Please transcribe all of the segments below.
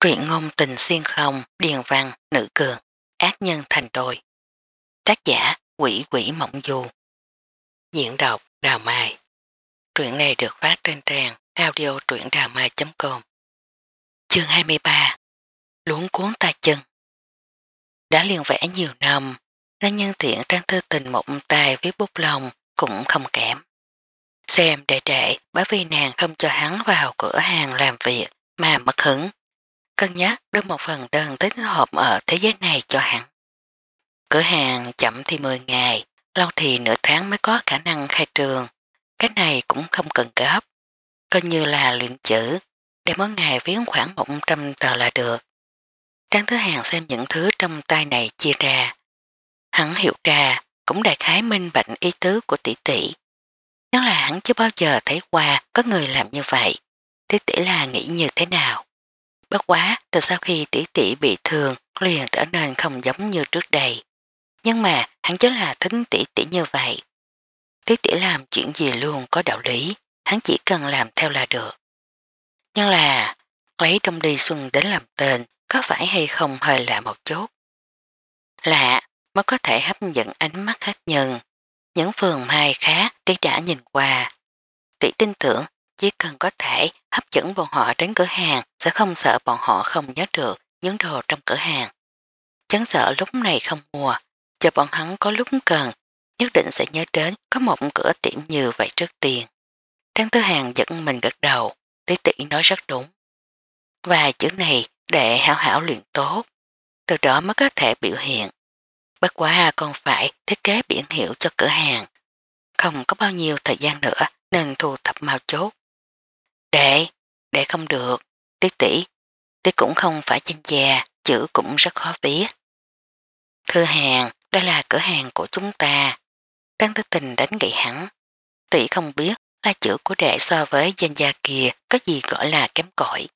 truyện ngôn tình xuyên không, điền văn, nữ cường, ác nhân thành đôi. Tác giả quỷ quỷ mộng du. Diễn đọc Đào Mai. Truyện này được phát trên trang audio truyệnđàmai.com Chương 23 Luống cuốn ta chân Đã liền vẽ nhiều năm, nó nhân thiện trang thư tình mộng tài viết bút lòng cũng không kém. Xem đệ đệ bởi vì nàng không cho hắn vào cửa hàng làm việc mà mất hứng cân nhắc đưa một phần đơn tính hợp ở thế giới này cho hắn. Cửa hàng chậm thì 10 ngày, lâu thì nửa tháng mới có khả năng khai trường. Cái này cũng không cần gấp, coi như là luyện chữ, để mỗi ngày viết khoảng 100 tờ là được. Trang thứ hàng xem những thứ trong tay này chia ra. Hắn hiểu ra, cũng đại khái minh bệnh ý tứ của tỷ tỷ. Nếu là hắn chưa bao giờ thấy qua có người làm như vậy, tỷ tỷ là nghĩ như thế nào? Bất quá, từ sau khi tỷ tỷ bị thương, liền trở nên không giống như trước đây. Nhưng mà, hắn chính là thính tỷ tỷ như vậy. Tỷ tỷ làm chuyện gì luôn có đạo lý, hắn chỉ cần làm theo là được. Nhưng là, lấy Đông Đi Xuân đến làm tên, có phải hay không hơi lạ một chút? Lạ, mới có thể hấp dẫn ánh mắt khách nhân. Những phường mai khác tỷ đã nhìn qua. Tỷ tin tưởng chỉ cần có thể hấp dẫn bọn họ đến cửa hàng sẽ không sợ bọn họ không nhớ được những đồ trong cửa hàng. Chấn sợ lúc này không mua, cho bọn hắn có lúc cần, nhất định sẽ nhớ đến có một cửa tiệm như vậy trước tiên. Trang Tư Hàng dẫn mình gật đầu, Lý Tỷ nói rất đúng. Và chữ này để hảo hảo luyện tốt, từ đó mới có thể biểu hiện. Bất quả còn phải thiết kế biển hiệu cho cửa hàng. Không có bao nhiêu thời gian nữa nên thu thập mau chốt Đệ, đệ không được, tiết tỷ, tiết cũng không phải trên già, chữ cũng rất khó viết. Thư hàng, đây là cửa hàng của chúng ta. Đang tư tình đánh gậy hắn. Tỷ không biết là chữ của đệ so với danh gia kia có gì gọi là kém cỏi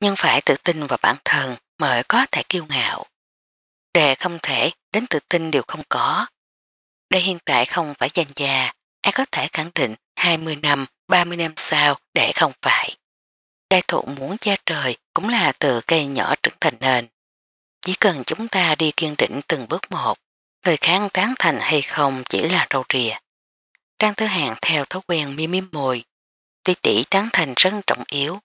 nhưng phải tự tin vào bản thân mới có thể kiêu ngạo. Đệ không thể đến tự tin đều không có. Đây hiện tại không phải danh gia, ai có thể khẳng định 20 năm, 30 năm sau để không phải. Đại thụ muốn che trời cũng là từ cây nhỏ trưởng thành nền. Chỉ cần chúng ta đi kiên định từng bước một, người kháng tán thành hay không chỉ là râu rìa. Trang Thứ Hàng theo thói quen mi miếm môi, tỷ tỷ tán thành rất trọng yếu.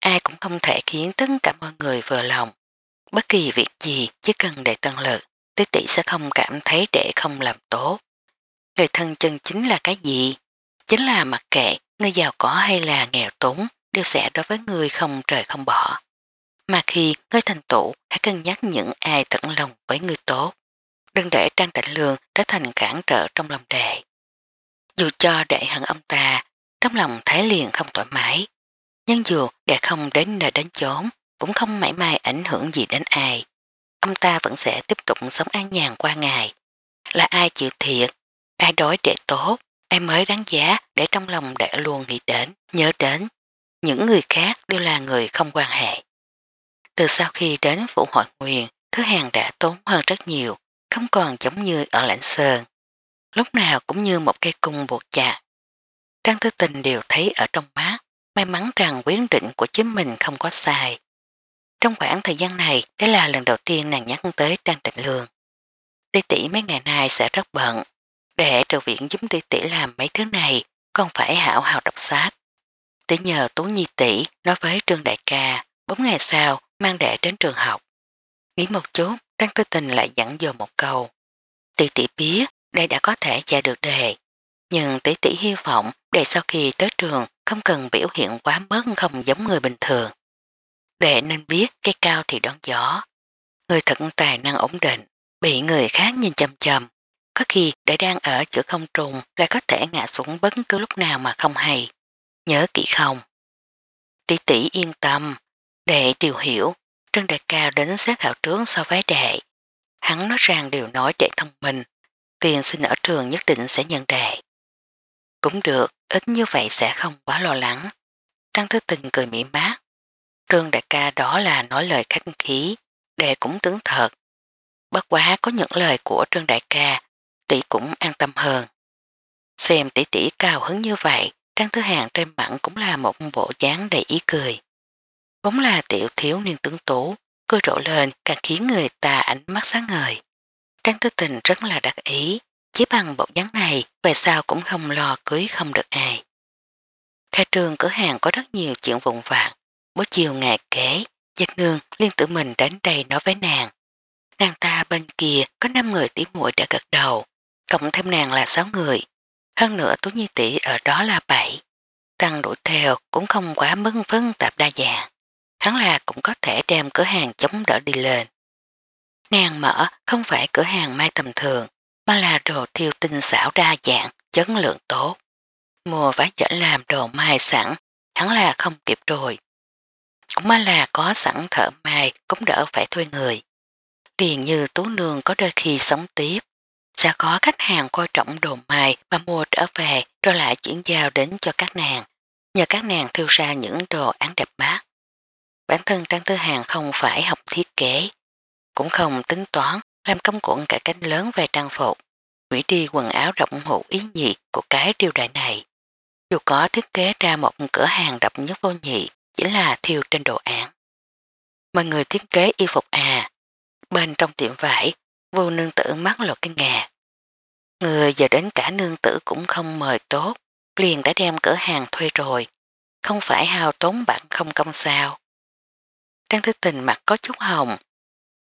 Ai cũng không thể khiến tất cả mọi người vừa lòng. Bất kỳ việc gì chỉ cần để tân lực, tỷ tỷ sẽ không cảm thấy để không làm tốt người thân chân chính là cái gì? Chính là mặc kệ, người giàu có hay là nghèo túng đều sẽ đối với người không trời không bỏ. Mà khi người thành tựu hãy cân nhắc những ai tận lòng với người tốt. Đừng để trang tịnh lương trở thành cản trở trong lòng đệ. Dù cho đệ hận ông ta, trong lòng thái liền không thoải mái. Nhưng dù đệ không đến nơi đến chốn, cũng không mãi mai ảnh hưởng gì đến ai. Ông ta vẫn sẽ tiếp tục sống an nhàn qua ngày. Là ai chịu thiệt ai đối đệ tốt, ai mới đáng giá để trong lòng đã luôn nghĩ đến, nhớ đến. Những người khác đều là người không quan hệ. Từ sau khi đến phủ hội nguyền, thứ hàng đã tốn hơn rất nhiều, không còn giống như ở lãnh sơn. Lúc nào cũng như một cây cung buộc chặt. Trang thư Tình đều thấy ở trong mắt, may mắn rằng quyết định của chính mình không có sai. Trong khoảng thời gian này, đó là lần đầu tiên nàng nhắc tới Trang Tịnh Lương. Tỷ tỷ mấy ngày nay sẽ rất bận, để trợ viện giúp tỷ tỷ làm mấy thứ này, con phải hảo hào đọc sách. Tỷ nhờ Tú Nhi tỷ nói với Trương Đại ca, bốn ngày sau mang đệ đến trường học. Nghĩ một chút, Trang Tư Tình lại dẫn dò một câu. Tỷ tỷ biết đây đã có thể trả được đề, nhưng tỷ tỷ hy vọng để sau khi tới trường không cần biểu hiện quá mất không giống người bình thường. đệ nên biết cây cao thì đón gió. Người thật tài năng ổn định, bị người khác nhìn chầm chầm có khi để đang ở chữa không trùng lại có thể ngã xuống bất cứ lúc nào mà không hay. Nhớ kỹ không? Tỷ tỷ yên tâm, đệ điều hiểu, Trân Đại Cao đến xét khảo trướng so với đệ. Hắn nói rằng điều nói đệ thông minh, tiền sinh ở trường nhất định sẽ nhận đệ. Cũng được, ít như vậy sẽ không quá lo lắng. Trăng Thứ Tình cười mỉm mát. Trương Đại Ca đó là nói lời khách khí, đệ cũng tướng thật. Bất quá có những lời của Trương Đại Ca tỷ cũng an tâm hơn. Xem tỷ tỷ cao hứng như vậy, Trang Thứ Hàng trên mặt cũng là một bộ dáng đầy ý cười. Vốn là tiểu thiếu niên tướng tú, cười rộ lên càng khiến người ta ánh mắt sáng ngời. Trang Thứ Tình rất là đặc ý, chỉ bằng bộ dáng này về sao cũng không lo cưới không được ai. Khai trường cửa hàng có rất nhiều chuyện vụn vạn, bố chiều ngày kế, giật nương liên tự mình đến đây nói với nàng. Nàng ta bên kia có 5 người tỉ muội đã gật đầu, cộng thêm nàng là 6 người. Hơn nữa Tú Nhi tỷ ở đó là 7. Tăng đuổi theo cũng không quá mức phân tạp đa dạng. Hắn là cũng có thể đem cửa hàng chống đỡ đi lên. Nàng mở không phải cửa hàng mai tầm thường, mà là đồ thiêu tinh xảo đa dạng, chất lượng tốt. mùa vá dở làm đồ mai sẵn, hắn là không kịp rồi. Cũng mà là có sẵn thợ mai cũng đỡ phải thuê người. Điền như tú nương có đôi khi sống tiếp, sẽ có khách hàng coi trọng đồ mài và mua trở về rồi lại chuyển giao đến cho các nàng, nhờ các nàng thiêu ra những đồ án đẹp mắt. Bản thân Trang Tư Hàng không phải học thiết kế, cũng không tính toán làm công cuộn cả cánh lớn về trang phục, quỷ đi quần áo rộng hữu ý nhị của cái triều đại này. Dù có thiết kế ra một cửa hàng độc nhất vô nhị, chỉ là thiêu trên đồ án. Mọi người thiết kế y phục à, bên trong tiệm vải vô nương tử mắt lộ kinh ngạc. Người giờ đến cả nương tử cũng không mời tốt, liền đã đem cửa hàng thuê rồi, không phải hào tốn bạn không công sao. Trang thức tình mặt có chút hồng,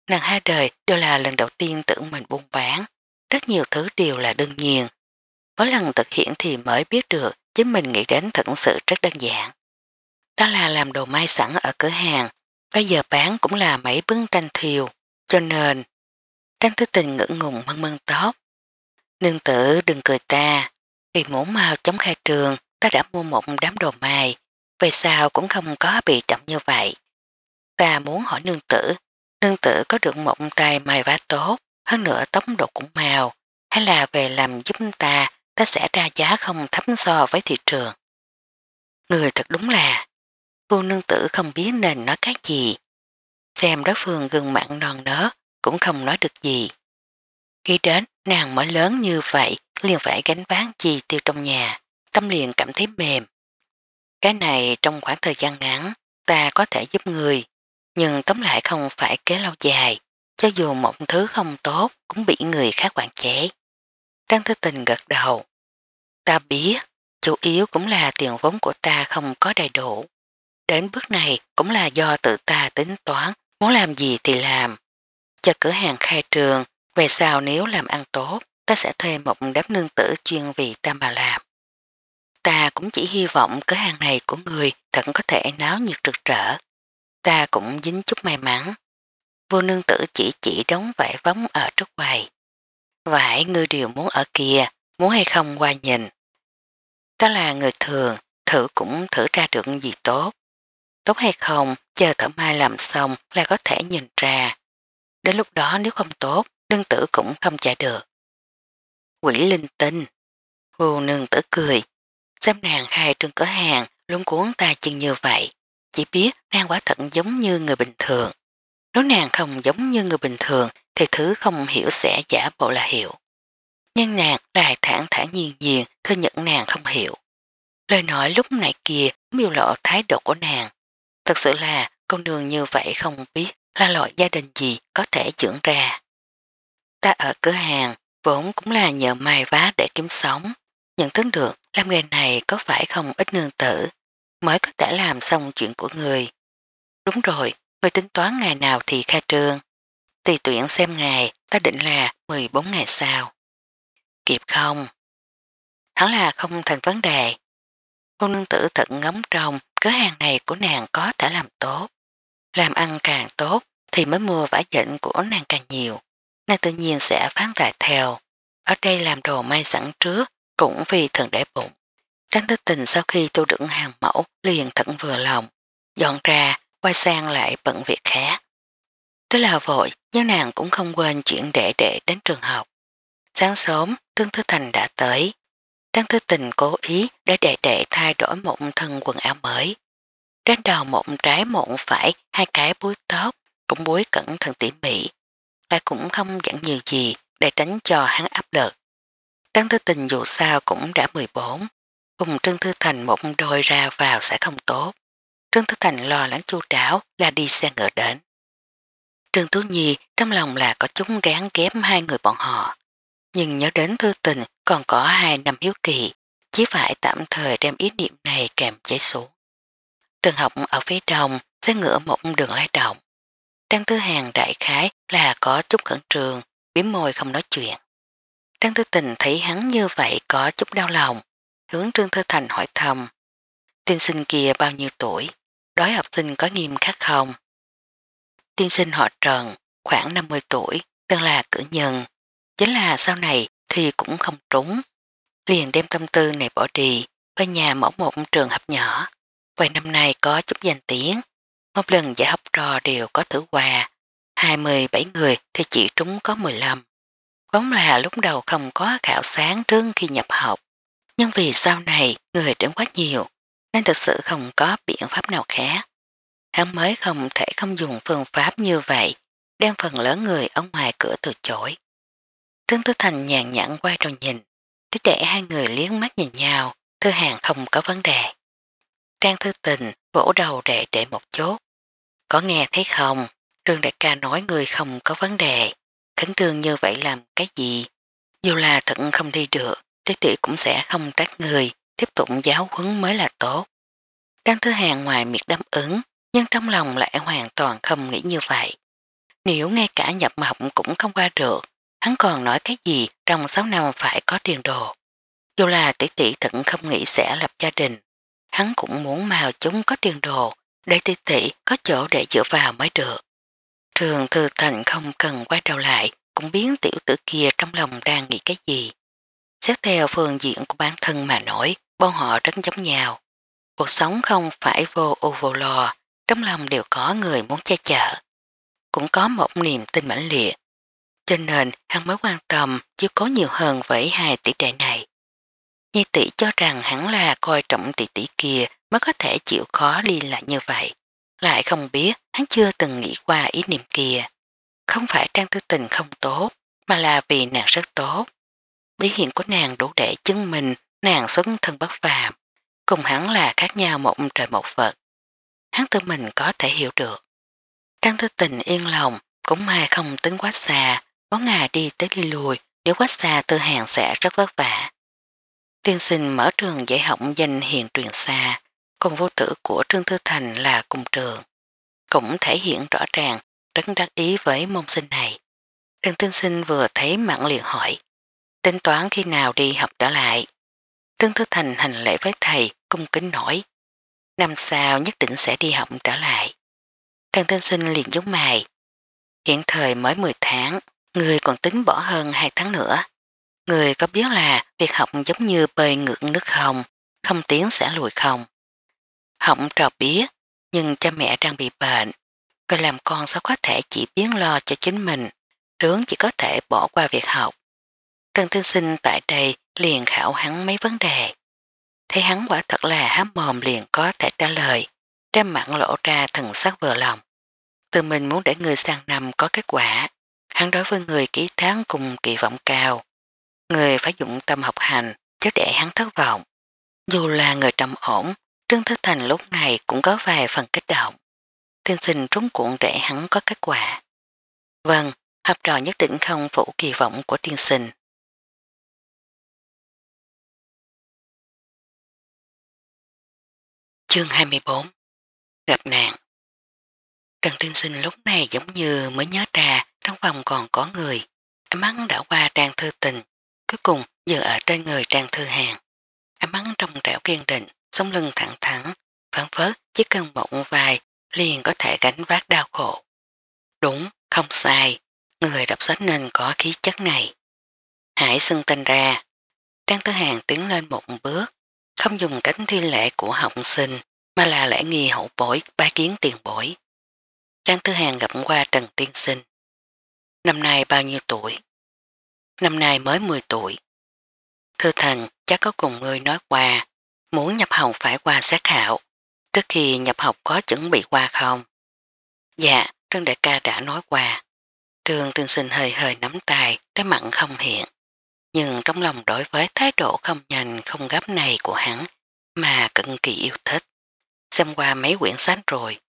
nàng hai đời đều là lần đầu tiên tự mình buôn bán, rất nhiều thứ đều là đương nhiên. Mỗi lần thực hiện thì mới biết được chính mình nghĩ đến thật sự rất đơn giản. Ta là làm đồ mai sẵn ở cửa hàng, bây giờ bán cũng là mấy bưng tranh thiều, cho nên Trang Thứ Tình ngưỡng ngùng mân mân tóc. Nương tử đừng cười ta, vì muốn màu chống khai trường ta đã mua một đám đồ mài, về sao cũng không có bị trọng như vậy. Ta muốn hỏi nương tử, nương tử có được một tay mài vá tốt, hơn nữa tốc độ cũng màu, hay là về làm giúp ta, ta sẽ ra giá không thấp so với thị trường. Người thật đúng là, cô nương tử không biết nên nói cái gì. Xem đối phương gương mặn non nớt, cũng không nói được gì. Khi đến, nàng mới lớn như vậy, liền phải gánh vác chi tiêu trong nhà, tâm liền cảm thấy mềm. Cái này trong khoảng thời gian ngắn, ta có thể giúp người, nhưng tóm lại không phải kế lâu dài, cho dù một thứ không tốt cũng bị người khác quản chế. Trang Thư Tình gật đầu. Ta biết, chủ yếu cũng là tiền vốn của ta không có đầy đủ. Đến bước này cũng là do tự ta tính toán, muốn làm gì thì làm, cho cửa hàng khai trường, về sau nếu làm ăn tốt, ta sẽ thuê một đám nương tử chuyên vị tam bà làm. Ta cũng chỉ hy vọng cửa hàng này của người thật có thể náo nhiệt rực rỡ Ta cũng dính chút may mắn. Vô nương tử chỉ chỉ đóng vải vóng ở trước quầy. Vải ngươi đều muốn ở kia, muốn hay không qua nhìn. Ta là người thường, thử cũng thử ra được gì tốt. Tốt hay không, chờ thở mai làm xong là có thể nhìn ra. Đến lúc đó nếu không tốt, đơn tử cũng không chạy được. Quỷ linh tinh. Cô nương tử cười. Xem nàng hai trường cửa hàng luôn cuốn ta chân như vậy. Chỉ biết nàng quả thận giống như người bình thường. Nếu nàng không giống như người bình thường thì thứ không hiểu sẽ giả bộ là hiểu. Nhưng nàng lại thẳng thả nhiên nhiên thừa nhận nàng không hiểu. Lời nói lúc nãy kia miêu lộ thái độ của nàng. Thật sự là con đường như vậy không biết là loại gia đình gì có thể trưởng ra. Ta ở cửa hàng, vốn cũng là nhờ mai vá để kiếm sống. Nhận thức được làm nghề này có phải không ít nương tử, mới có thể làm xong chuyện của người. Đúng rồi, người tính toán ngày nào thì khai trương. Tùy tuyển xem ngày, ta định là 14 ngày sau. Kịp không? Hắn là không thành vấn đề. Cô nương tử thật ngấm trong cửa hàng này của nàng có thể làm tốt. Làm ăn càng tốt thì mới mua vải dịnh của nàng càng nhiều. Nàng tự nhiên sẽ phán đại theo. Ở đây làm đồ may sẵn trước cũng vì thường để bụng. Tránh thức tình sau khi tu đựng hàng mẫu liền thận vừa lòng. Dọn ra, quay sang lại bận việc khác. Tức là vội, nhưng nàng cũng không quên chuyện để để đến trường học. Sáng sớm, Trương Thư Thành đã tới. Trang Thư Tình cố ý để đệ đệ thay đổi một thân quần áo mới trên đầu một trái một phải hai cái búi tóc cũng búi cẩn thận tỉ mỉ lại cũng không dẫn nhiều gì để tránh cho hắn áp lực. Trân Thư Tình dù sao cũng đã 14, cùng Trân Thư Thành một đôi ra vào sẽ không tốt. Trân Thư Thành lo lắng chu đáo là đi xe ngựa đến. Trân Tú Nhi trong lòng là có chúng gán ghém hai người bọn họ. Nhưng nhớ đến Thư Tình còn có hai năm hiếu kỳ, chỉ phải tạm thời đem ý niệm này kèm chế xuống trường học ở phía đông sẽ ngựa một đường lái động. Trang Tư Hàng đại khái là có chút khẩn trường, biếm môi không nói chuyện. Trang Tư Tình thấy hắn như vậy có chút đau lòng, hướng Trương Thư Thành hỏi thầm. Tiên sinh kia bao nhiêu tuổi? Đối học sinh có nghiêm khắc không? Tiên sinh họ Trần, khoảng 50 tuổi, tương là cử nhân. Chính là sau này thì cũng không trúng. Liền đem tâm tư này bỏ đi, về nhà mở một trường học nhỏ. Vài năm nay có chút danh tiếng, một lần giải học trò đều có thử quà, 27 người thì chỉ trúng có 15. Vốn là lúc đầu không có khảo sáng trước khi nhập học, nhưng vì sau này người đến quá nhiều nên thực sự không có biện pháp nào khác. Hắn mới không thể không dùng phương pháp như vậy đem phần lớn người ở ngoài cửa từ chối. Trương Tư Thành nhàn nhãn quay đầu nhìn, tức để hai người liếng mắt nhìn nhau, thư hàng không có vấn đề. Trang thư tình vỗ đầu đệ đệ một chút. Có nghe thấy không? Trương đại ca nói người không có vấn đề. Khánh trương như vậy làm cái gì? Dù là thận không đi được, tiết tỷ cũng sẽ không trách người, tiếp tục giáo huấn mới là tốt. Trang thư hàng ngoài miệt đáp ứng, nhưng trong lòng lại hoàn toàn không nghĩ như vậy. Nếu ngay cả nhập mộng cũng không qua được, hắn còn nói cái gì trong 6 năm phải có tiền đồ. Dù là tỷ tỷ thận không nghĩ sẽ lập gia đình, hắn cũng muốn màu chúng có tiền đồ, để tỷ tỷ có chỗ để dựa vào mới được. Trường thư thành không cần quay đầu lại, cũng biến tiểu tử kia trong lòng đang nghĩ cái gì. Xét theo phương diện của bản thân mà nổi, bọn họ rất giống nhau. Cuộc sống không phải vô ưu vô lò trong lòng đều có người muốn che chở. Cũng có một niềm tin mãnh liệt. Cho nên hắn mới quan tâm chứ có nhiều hơn với hai tỷ đệ này. Nhi tỷ cho rằng hắn là coi trọng tỷ tỷ kia mới có thể chịu khó đi lại như vậy. Lại không biết hắn chưa từng nghĩ qua ý niệm kia. Không phải trang tư tình không tốt, mà là vì nàng rất tốt. Bí hiện của nàng đủ để chứng minh nàng xuất thân bất phàm. Cùng hắn là khác nhau một trời một vật. Hắn tự mình có thể hiểu được. Trang tư tình yên lòng, cũng may không tính quá xa, bó ngà đi tới đi lùi, nếu quá xa tư hàng sẽ rất vất vả. Tiên sinh mở trường dạy học danh hiền truyền xa, công vô tử của Trương Thư Thành là cùng trường. Cũng thể hiện rõ ràng, rất đắc ý với môn sinh này. Trần tiên sinh vừa thấy mặn liền hỏi, tính toán khi nào đi học trở lại. Trương Thư Thành hành lễ với thầy, cung kính nổi. Năm sau nhất định sẽ đi học trở lại. Trần tiên sinh liền giống mày. Hiện thời mới 10 tháng, người còn tính bỏ hơn 2 tháng nữa. Người có biết là việc học giống như bơi ngược nước không, không tiếng sẽ lùi không. Học trò biết, nhưng cha mẹ đang bị bệnh. Coi làm con sao có thể chỉ biến lo cho chính mình, trướng chỉ có thể bỏ qua việc học. Trần Tư Sinh tại đây liền khảo hắn mấy vấn đề. Thấy hắn quả thật là hám mồm liền có thể trả lời, trên mặn lộ ra thần sắc vừa lòng. Từ mình muốn để người sang năm có kết quả, hắn đối với người ký tháng cùng kỳ vọng cao, người phải dụng tâm học hành chứ để hắn thất vọng. Dù là người trầm ổn, Trương Thứ Thành lúc này cũng có vài phần kích động. Tiên sinh trúng cuộn để hắn có kết quả. Vâng, học trò nhất định không phụ kỳ vọng của tiên sinh. Chương 24 Gặp nạn Trần Tiên Sinh lúc này giống như mới nhớ ra trong phòng còn có người. Ánh mắt đã qua trang thư tình cuối cùng dừng ở trên người Trang Thư Hàng. Ánh mắt trong trẻo kiên định, sống lưng thẳng thẳng, phản phớt chiếc cân bụng vài liền có thể gánh vác đau khổ. Đúng, không sai, người đọc sách nên có khí chất này. Hải xưng tên ra, Trang Tư Hàng tiến lên một bước, không dùng cánh thi lệ của học sinh mà là lễ nghi hậu bối ba kiến tiền bối. Trang Tư Hàng gặp qua Trần Tiên Sinh. Năm nay bao nhiêu tuổi? năm nay mới 10 tuổi. Thư Thành chắc có cùng ngươi nói qua, muốn nhập học phải qua xét khảo, trước khi nhập học có chuẩn bị qua không? Dạ, Trương Đại ca đã nói qua. Trương Tương Sinh hơi hơi nắm tay, trái mặn không hiện. Nhưng trong lòng đối với thái độ không nhanh không gấp này của hắn mà cực kỳ yêu thích. Xem qua mấy quyển sách rồi.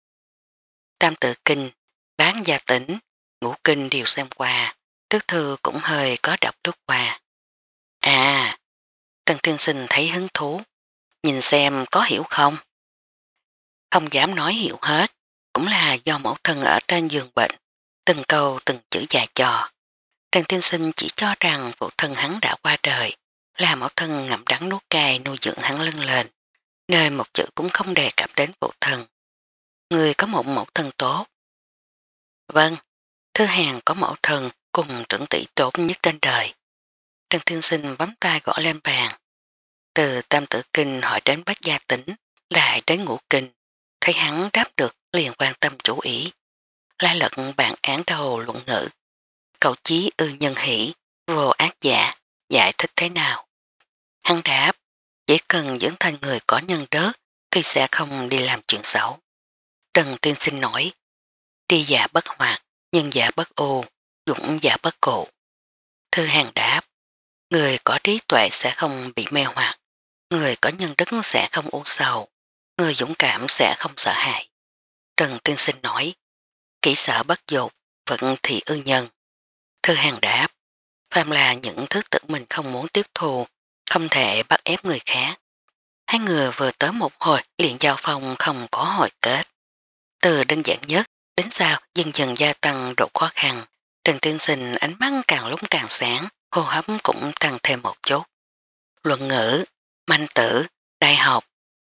Tam tự kinh, bán gia tính, ngũ kinh đều xem qua. Tức thư cũng hơi có đọc lướt qua. À, Trần Thiên Sinh thấy hứng thú, nhìn xem có hiểu không? Không dám nói hiểu hết, cũng là do mẫu thân ở trên giường bệnh, từng câu từng chữ già trò. Trần Thiên Sinh chỉ cho rằng phụ thân hắn đã qua đời, là mẫu thân ngậm đắng nuốt cay nuôi dưỡng hắn lưng lên, nơi một chữ cũng không đề cập đến phụ thân. Người có một mẫu thân tốt. Vâng, Thư Hàng có mẫu thân cùng trưởng tỷ tốt nhất trên đời. Trần Thiên Sinh bấm tay gõ lên bàn. Từ tam tử kinh hỏi đến bách gia tính, lại đến ngũ kinh. Thấy hắn đáp được liền quan tâm chủ ý. la lật bản án đầu luận ngữ. Cậu chí ư nhân hỷ, vô ác giả, giải thích thế nào? Hắn đáp, chỉ cần dẫn thành người có nhân đớt thì sẽ không đi làm chuyện xấu. Trần Thiên Sinh nói, đi giả bất hoạt, nhân giả bất ô, dũng giả bất cụ. Thư hàng đáp, người có trí tuệ sẽ không bị mê hoặc, người có nhân đức sẽ không u sầu, người dũng cảm sẽ không sợ hãi. Trần Tiên Sinh nói, kỹ sở bất dục, vận thị ư nhân. Thư hàng đáp, phàm là những thứ tự mình không muốn tiếp thù, không thể bắt ép người khác. Hai người vừa tới một hồi liền giao phong không có hồi kết. Từ đơn giản nhất đến sao dần dần gia tăng độ khó khăn. Trần Tiên Sinh ánh mắt càng lúc càng sáng, hô hấp cũng tăng thêm một chút. Luận ngữ, manh tử, đại học,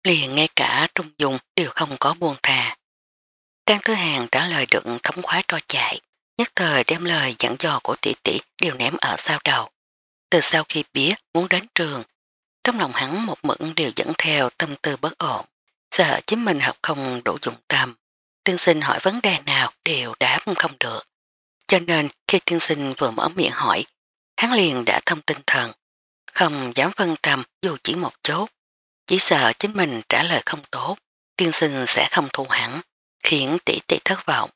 liền ngay cả trung dung đều không có buông thà. Trang Thứ Hàng trả lời được thống khoái trôi chạy, nhất thời đem lời dẫn dò của tỷ tỷ đều ném ở sau đầu. Từ sau khi biết muốn đến trường, trong lòng hắn một mẫn đều dẫn theo tâm tư bất ổn, sợ chính mình học không đủ dụng tâm. tiên sinh hỏi vấn đề nào đều đáp không được. Cho nên khi tiên sinh vừa mở miệng hỏi, hắn liền đã thông tinh thần, không dám phân tâm dù chỉ một chút, Chỉ sợ chính mình trả lời không tốt, tiên sinh sẽ không thu hẳn, khiến tỷ tỷ thất vọng.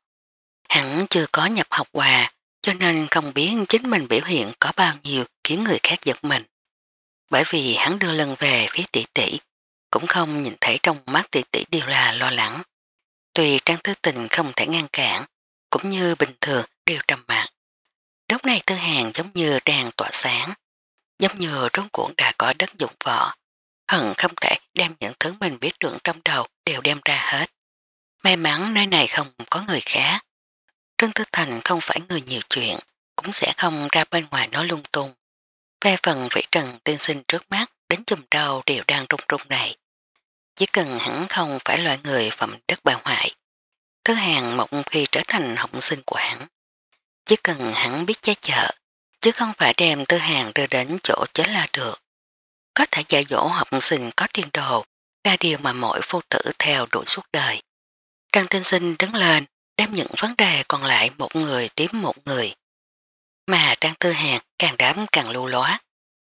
Hắn chưa có nhập học quà, cho nên không biết chính mình biểu hiện có bao nhiêu khiến người khác giật mình. Bởi vì hắn đưa lần về phía tỷ tỷ, cũng không nhìn thấy trong mắt tỷ tỷ đều là lo lắng. Tùy trang tư tình không thể ngăn cản, cũng như bình thường đều trầm mặt. Lúc này tư hàng giống như đang tỏa sáng, giống như rốn cuộn đã có đất dụng vợ. Hận không thể đem những thứ mình biết được trong đầu đều đem ra hết. May mắn nơi này không có người khác. Trương Tư Thành không phải người nhiều chuyện, cũng sẽ không ra bên ngoài nói lung tung. Về phần vĩ trần tiên sinh trước mắt đến chùm đầu đều đang rung rung này. Chỉ cần hắn không phải loại người phẩm đất bào hoại. Thứ hàng một khi trở thành học sinh của hắn, chỉ cần hắn biết che chở, chứ không phải đem tư hàng đưa đến chỗ chết là được. Có thể dạy dỗ học sinh có tiền đồ là điều mà mỗi phu tử theo đuổi suốt đời. Trang tinh sinh đứng lên, đem những vấn đề còn lại một người tiếp một người. Mà Trang Tư Hàng càng đám càng lưu lóa.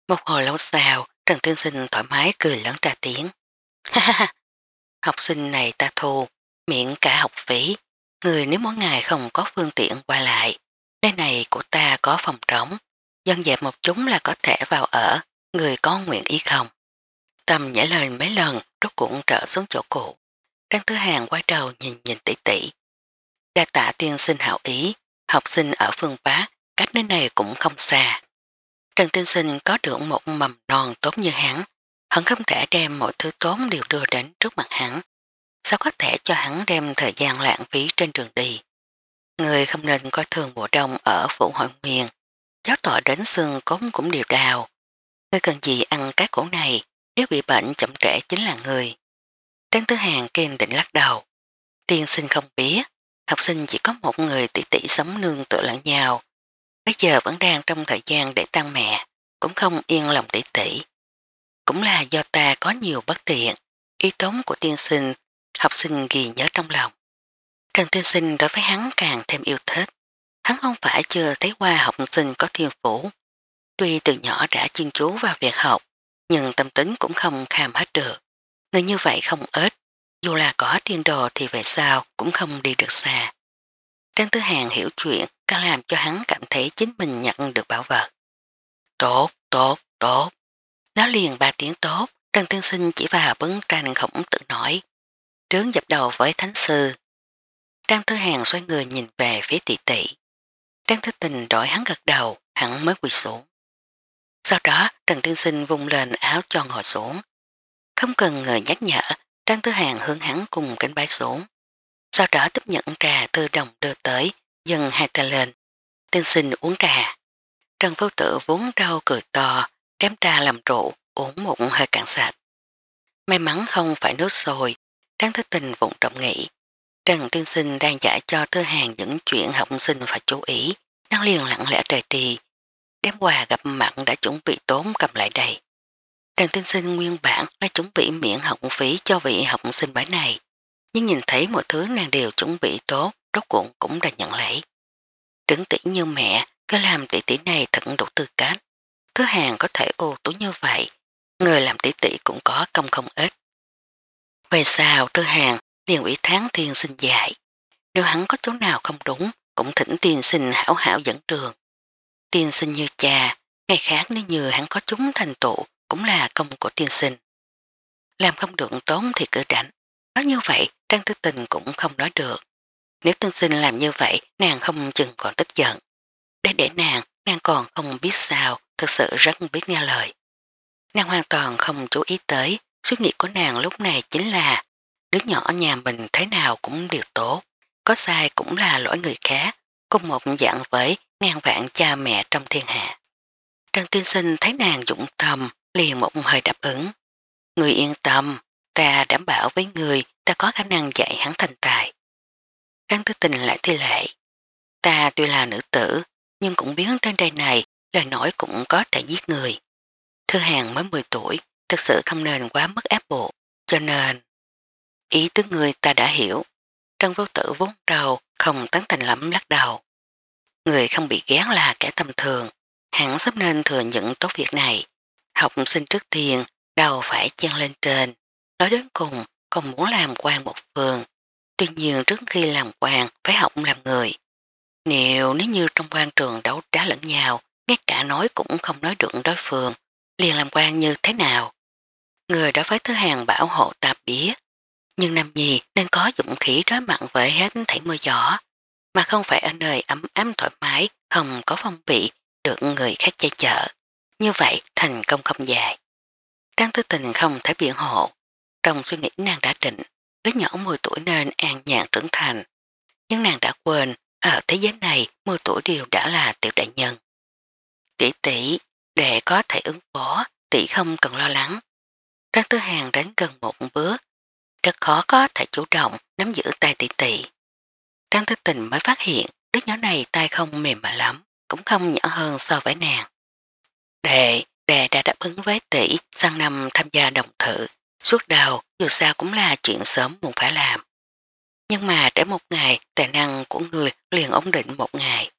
Một hồi lâu sau, Trang Tiên Sinh thoải mái cười lớn ra tiếng. Ha ha ha, học sinh này ta thu, miệng cả học phí. Người nếu mỗi ngày không có phương tiện qua lại, đây này của ta có phòng trống, dân dẹp một chúng là có thể vào ở, người có nguyện ý không. Tầm nhảy lời mấy lần, rốt cuộn trở xuống chỗ cụ. Trang Thứ Hàng quay trầu nhìn nhìn tỷ tỷ. Đa tạ tiên sinh hảo ý, học sinh ở phương Bá, cách nơi này cũng không xa. Trần tiên sinh có được một mầm non tốt như hắn, hắn không thể đem mọi thứ tốt đều đưa đến trước mặt hắn. Sao có thể cho hắn đem thời gian lãng phí trên trường đi? Người không nên coi thường bộ đông ở phụ hội nguyền cháu tỏ đến xương cống cũng điều đào. Người cần gì ăn cái cổ này, nếu bị bệnh chậm trễ chính là người. Trang Tứ Hàng kiên định lắc đầu. Tiên sinh không biết, học sinh chỉ có một người tỷ tỷ sống nương tựa lẫn nhau. Bây giờ vẫn đang trong thời gian để tăng mẹ, cũng không yên lòng tỷ tỷ. Cũng là do ta có nhiều bất tiện, ý tốn của tiên sinh, học sinh ghi nhớ trong lòng. Trần Tiên Sinh đối với hắn càng thêm yêu thích. Hắn không phải chưa thấy qua học sinh có thiên phủ. Tuy từ nhỏ đã chuyên chú vào việc học, nhưng tâm tính cũng không kham hết được. Người như vậy không ít, dù là có tiên đồ thì về sau cũng không đi được xa. Trang Tư Hàng hiểu chuyện càng làm cho hắn cảm thấy chính mình nhận được bảo vật. Tốt, tốt, tốt. Nói liền ba tiếng tốt, Trần Tiên Sinh chỉ vào bấn tranh khổng tự nổi. Trướng dập đầu với Thánh Sư, Trang Thư Hàng xoay người nhìn về phía tỷ tỷ. Trang Thư Tình đổi hắn gật đầu, hắn mới quỳ xuống. Sau đó Trần Tiên Sinh vung lên áo cho ngồi xuống. Không cần người nhắc nhở, Trang Tư Hàng hướng hắn cùng cánh bái xuống. Sau đó tiếp nhận trà từ đồng đưa tới, dần hai tay lên. Tiên Sinh uống trà. Trần Phu Tử vốn rau cười to, đám trà làm rượu, uống một hơi cạn sạch. May mắn không phải nước sôi, Trang Thứ Tình vụn trọng nghĩ. Trần Tiên Sinh đang giải cho thư hàng những chuyện học sinh phải chú ý, đang liền lặng lẽ trời trì. Đếm quà gặp mặt đã chuẩn bị tốn cầm lại đây. Trần Tiên Sinh nguyên bản là chuẩn bị miễn học phí cho vị học sinh bãi này, nhưng nhìn thấy mọi thứ nàng đều chuẩn bị tốt, rốt cuộn cũng đã nhận lấy. Trứng tỷ như mẹ, cứ làm tỷ tỷ này thật đủ tư cách. Thứ hàng có thể ô tú như vậy, người làm tỷ tỷ cũng có công không ít. Về sau, Tư Hàng liền ủy tháng tiền xin dạy. Nếu hắn có chỗ nào không đúng, cũng thỉnh tiền sinh hảo hảo dẫn trường. Tiền sinh như cha, ngày khác nếu như hắn có chúng thành tựu cũng là công của tiên sinh. Làm không được tốn thì cứ rảnh. Nói như vậy, Trang Tư Tình cũng không nói được. Nếu tiên sinh làm như vậy, nàng không chừng còn tức giận. Để để nàng, nàng còn không biết sao, thật sự rất biết nghe lời. Nàng hoàn toàn không chú ý tới, suy nghĩ của nàng lúc này chính là đứa nhỏ nhà mình thế nào cũng đều tốt, có sai cũng là lỗi người khác, cùng một dạng với ngàn vạn cha mẹ trong thiên hạ. Trần Tiên Sinh thấy nàng dũng tâm, liền một hơi đáp ứng. Người yên tâm, ta đảm bảo với người ta có khả năng dạy hắn thành tài. Trần Tư Tình lại thi lệ. Ta tuy là nữ tử, nhưng cũng biết trên đây này lời nói cũng có thể giết người. Thư hàng mới 10 tuổi, thực sự không nên quá mất ép bộ, cho nên Ý tứ người ta đã hiểu. Trần vô tử vốn đầu, không tán thành lắm lắc đầu. Người không bị ghét là kẻ tầm thường. Hắn sắp nên thừa nhận tốt việc này. Học sinh trước tiên đầu phải chen lên trên. Nói đến cùng, còn muốn làm quan một phường. Tuy nhiên trước khi làm quan phải học làm người. Nếu nếu như trong quan trường đấu đá lẫn nhau, ngay cả nói cũng không nói được đối phương, liền làm quan như thế nào? Người đó phải thứ hàng bảo hộ tạp biết, nhưng nam nhi nên có dụng khí đối mặt với hết thảy mưa gió, mà không phải ở nơi ấm ấm thoải mái, không có phong bị, được người khác che chở. Như vậy thành công không dài. Trang tư tình không thể biện hộ. Trong suy nghĩ nàng đã định, đứa nhỏ 10 tuổi nên an nhàn trưởng thành. Nhưng nàng đã quên, ở thế giới này 10 tuổi đều đã là tiểu đại nhân. Tỷ tỷ, để có thể ứng phó, tỷ không cần lo lắng. Trang tư hàng đến gần một bước, rất khó có thể chủ động nắm giữ tay tỷ tỷ. Trang thức tình mới phát hiện đứa nhỏ này tay không mềm mà lắm, cũng không nhỏ hơn so với nàng. Đệ, đệ đã đáp ứng với tỷ sang năm tham gia đồng thử, suốt đầu dù sao cũng là chuyện sớm muộn phải làm. Nhưng mà để một ngày tài năng của người liền ổn định một ngày.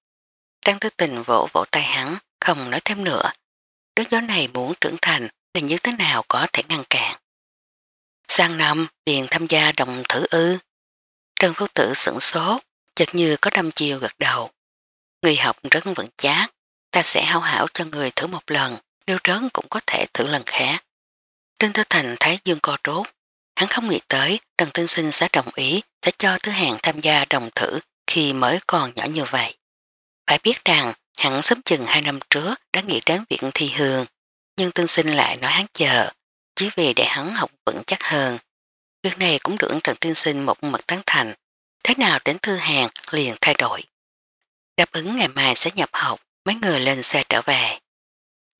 Trang thức tình vỗ vỗ tay hắn, không nói thêm nữa. Đứa nhỏ này muốn trưởng thành là như thế nào có thể ngăn cản. Sang năm liền tham gia đồng thử ư. Trần Phước Tử sửng sốt, chật như có đâm chiều gật đầu. Người học rất vững chát, ta sẽ hao hảo cho người thử một lần, nếu trớn cũng có thể thử lần khác. Trương Tư Thành thấy Dương co trốt, hắn không nghĩ tới Trần Tân Sinh sẽ đồng ý sẽ cho thứ Hàng tham gia đồng thử khi mới còn nhỏ như vậy. Phải biết rằng hắn sớm chừng 2 năm trước đã nghĩ đến viện thi hương, nhưng Tân Sinh lại nói hắn chờ, chỉ vì để hắn học vững chắc hơn. Việc này cũng được Trần Tiên Sinh một mật tán thành, thế nào đến thư hàng liền thay đổi. Đáp ứng ngày mai sẽ nhập học, mấy người lên xe trở về.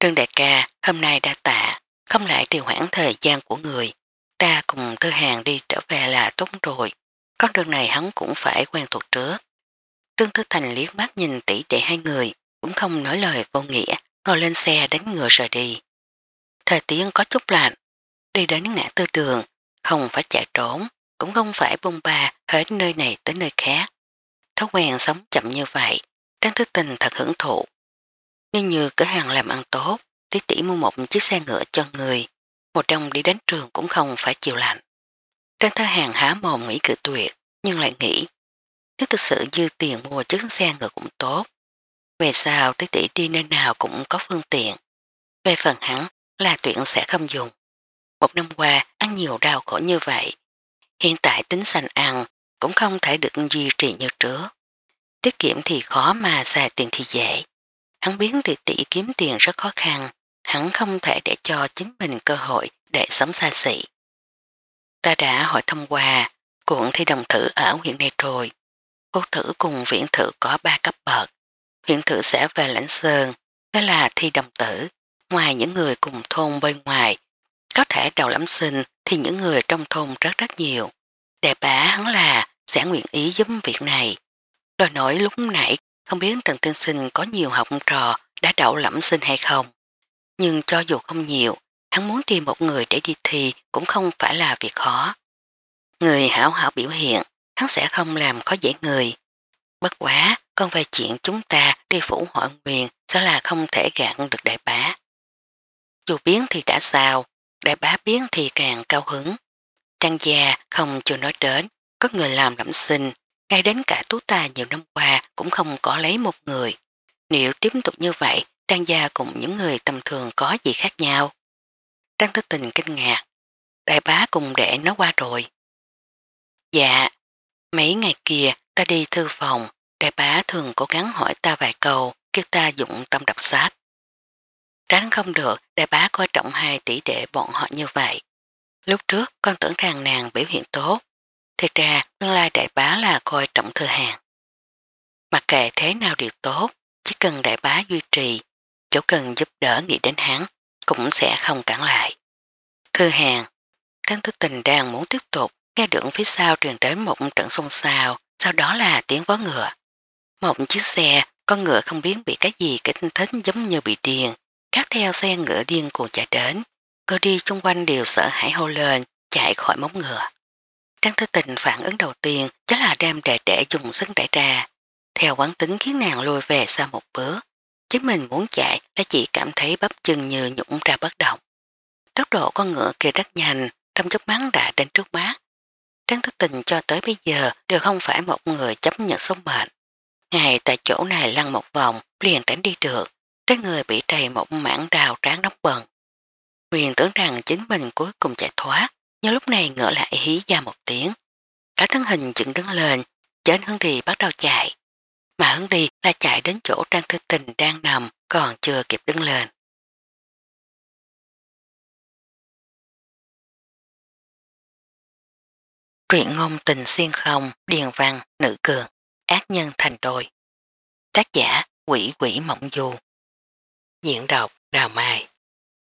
Trần Đại ca hôm nay đã tạ, không lại trì hoãn thời gian của người. Ta cùng thư hàng đi trở về là tốt rồi, con đường này hắn cũng phải quen thuộc trước. Trương Thư Thành liếc mắt nhìn tỷ đệ hai người, cũng không nói lời vô nghĩa, ngồi lên xe đánh ngựa rời đi. Thời tiết có chút lạnh, đi đến ngã tư đường, không phải chạy trốn, cũng không phải bông ba hết nơi này tới nơi khác. Thói quen sống chậm như vậy, Trang Thứ Tình thật hưởng thụ. Nếu như cửa hàng làm ăn tốt, tí tỷ mua một chiếc xe ngựa cho người, một đồng đi đến trường cũng không phải chịu lạnh. Trang Thứ Hàng há mồm nghĩ cự tuyệt, nhưng lại nghĩ, nếu thực sự dư tiền mua chiếc xe ngựa cũng tốt, về sau tí tỷ đi nơi nào cũng có phương tiện. Về phần hắn là tuyển sẽ không dùng một năm qua ăn nhiều đau khổ như vậy. Hiện tại tính sành ăn cũng không thể được duy trì như trước. Tiết kiệm thì khó mà xài tiền thì dễ. Hắn biến tỷ tỷ kiếm tiền rất khó khăn, hắn không thể để cho chính mình cơ hội để sống xa xỉ. Ta đã hỏi thông qua cuộn thi đồng thử ở huyện này rồi. Cô thử cùng viện thử có 3 cấp bậc. Huyện thử sẽ về lãnh sơn, đó là thi đồng tử. Ngoài những người cùng thôn bên ngoài có thể trầu lẫm sinh thì những người trong thôn rất rất nhiều. Đệ bá hắn là sẽ nguyện ý giúp việc này. Đòi nổi lúc nãy không biết Trần Tiên Sinh có nhiều học trò đã đậu lẫm sinh hay không. Nhưng cho dù không nhiều, hắn muốn tìm một người để đi thi cũng không phải là việc khó. Người hảo hảo biểu hiện, hắn sẽ không làm khó dễ người. Bất quá, con về chuyện chúng ta đi phủ hội quyền sẽ là không thể gạn được đại bá. Dù biến thì đã sao, Đại bá biến thì càng cao hứng. Trang gia không chịu nói đến, có người làm lẫm sinh, ngay đến cả tú ta nhiều năm qua cũng không có lấy một người. Nếu tiếp tục như vậy, Trang gia cùng những người tầm thường có gì khác nhau. Trang thức tình kinh ngạc. Đại bá cùng để nó qua rồi. Dạ, mấy ngày kia ta đi thư phòng, đại bá thường cố gắng hỏi ta vài câu, kêu ta dụng tâm đọc sách tránh không được để bá coi trọng hai tỷ đệ bọn họ như vậy. Lúc trước con tưởng rằng nàng biểu hiện tốt, thì ra tương lai đại bá là coi trọng thừa hàng. Mặc kệ thế nào điều tốt, chỉ cần đại bá duy trì, chỗ cần giúp đỡ nghĩ đến hắn cũng sẽ không cản lại. Thư hàng, Trấn Thức Tình đang muốn tiếp tục nghe được phía sau truyền đến một trận xôn xao, sau đó là tiếng vó ngựa. Một chiếc xe, con ngựa không biết bị cái gì kinh thích giống như bị điền. Các theo xe ngựa điên cuồng chạy đến, cơ đi chung quanh đều sợ hãi hô lên, chạy khỏi móng ngựa. Trang thư tình phản ứng đầu tiên chính là đem đệ đệ dùng sức đẩy ra. Theo quán tính khiến nàng lùi về xa một bước. Chính mình muốn chạy đã chỉ cảm thấy bắp chân như nhũng ra bất động. Tốc độ con ngựa kia rất nhanh, trong chút mắn đã đến trước mắt. Trang thức tình cho tới bây giờ đều không phải một người chấp nhận số mệnh. Ngày tại chỗ này lăn một vòng, liền tránh đi được, trên người bị đầy một mảng đào tráng nóng bần. Huyền tưởng rằng chính mình cuối cùng chạy thoát, nhưng lúc này ngỡ lại hí ra một tiếng. Cả thân hình dựng đứng lên, chến hướng đi bắt đầu chạy. Mà hướng đi là chạy đến chỗ trang thư tình đang nằm còn chưa kịp đứng lên. Truyện ngôn tình xuyên không, điền văn, nữ cường, ác nhân thành đôi. Tác giả quỷ quỷ mộng dù. Diễn đọc Đào Mai.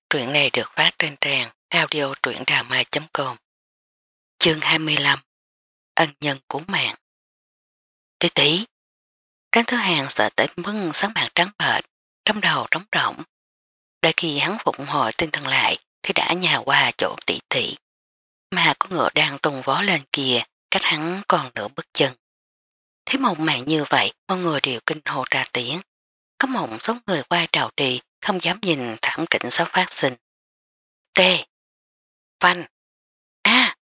Truyện này được phát trên trang audio truyệnđàmai.com Chương 25 Ân nhân của mạng. Tí tí Tránh thứ hàng sợ tới mức sáng mặt trắng bệt trong đầu trống rỗng. Đợi khi hắn phục hồi tinh thần lại thì đã nhà qua chỗ tỷ tỷ mà có ngựa đang tung vó lên kia, cách hắn còn nửa bước chân. Thấy một mạng như vậy mọi người đều kinh hồ ra tiếng có một số người qua trào trì không dám nhìn thẳng kịch sắp phát sinh. T. Phanh. A.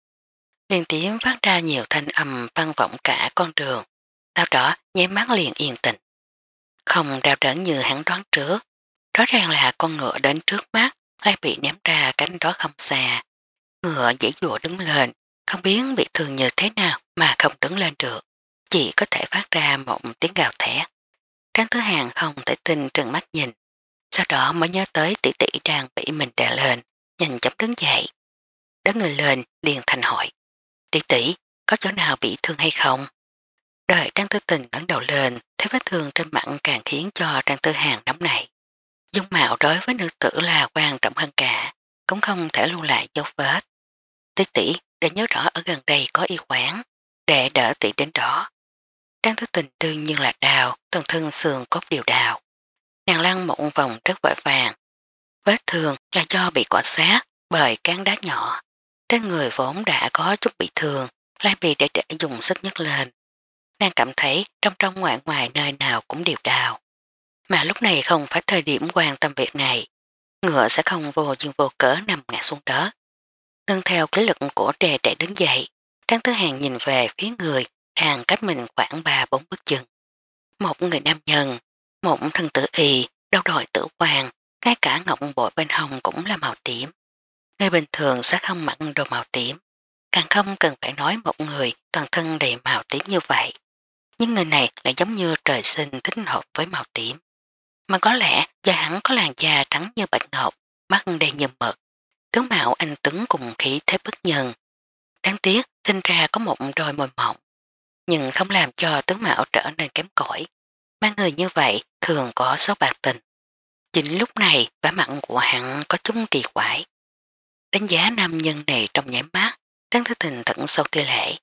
Liên tiếng phát ra nhiều thanh âm vang vọng cả con đường. Sau đó nháy mắt liền yên tĩnh. Không đào đớn như hắn đoán trước. Rõ ràng là con ngựa đến trước mắt lại bị ném ra cánh đó không xa. Ngựa dễ dụa đứng lên, không biết bị thương như thế nào mà không đứng lên được. Chỉ có thể phát ra một tiếng gào thẻ. Trang Thứ Hàng không thể tin trừng mắt nhìn, sau đó mới nhớ tới tỷ tỷ Trang bị mình đè lên, nhanh chóng đứng dậy. Đấng người lên liền thành hỏi, Tỷ tỷ, có chỗ nào bị thương hay không? Đợi Trang Thứ Tình ngẩng đầu lên, thấy vết thương trên mặt càng khiến cho Trang Thứ Hàng nóng nảy. Dung mạo đối với nữ tử là quan trọng hơn cả, cũng không thể lưu lại dấu vết. Tỷ tỷ, để nhớ rõ ở gần đây có y quán, để đỡ tỷ đến đó. Trang thức tình tư nhưng là đào, toàn thân sườn cốt điều đào. Nàng lăn một vòng rất vội vàng. Vết thương là do bị quả sát bởi cán đá nhỏ. Trên người vốn đã có chút bị thương, lại bị để để dùng sức nhất lên. Nàng cảm thấy trong trong ngoài ngoài nơi nào cũng đều đào. Mà lúc này không phải thời điểm quan tâm việc này. Ngựa sẽ không vô dừng vô cỡ nằm ngã xuống đó. Nâng theo cái lực của đề để đứng dậy, Trang Thứ Hàng nhìn về phía người hàng cách mình khoảng 3-4 bước chân. Một người nam nhân, một thân tử y, đau đòi tử hoàng, cái cả ngọc bội bên hồng cũng là màu tím. Người bình thường sẽ không mặc đồ màu tím. Càng không cần phải nói một người toàn thân đầy màu tím như vậy. Nhưng người này lại giống như trời sinh thích hợp với màu tím. Mà có lẽ do hắn có làn da trắng như bạch ngọc, mắt đen như mực. Tướng mạo anh tướng cùng khí thế bất nhân. Đáng tiếc, sinh ra có một đôi môi mỏng, nhưng không làm cho tướng mạo trở nên kém cỏi. Ba người như vậy thường có số bạc tình. Chính lúc này, vẻ mặn của hắn có chút kỳ quái. Đánh giá nam nhân này trong nháy mắt, Trang Thứ Tình thận sâu tư lễ.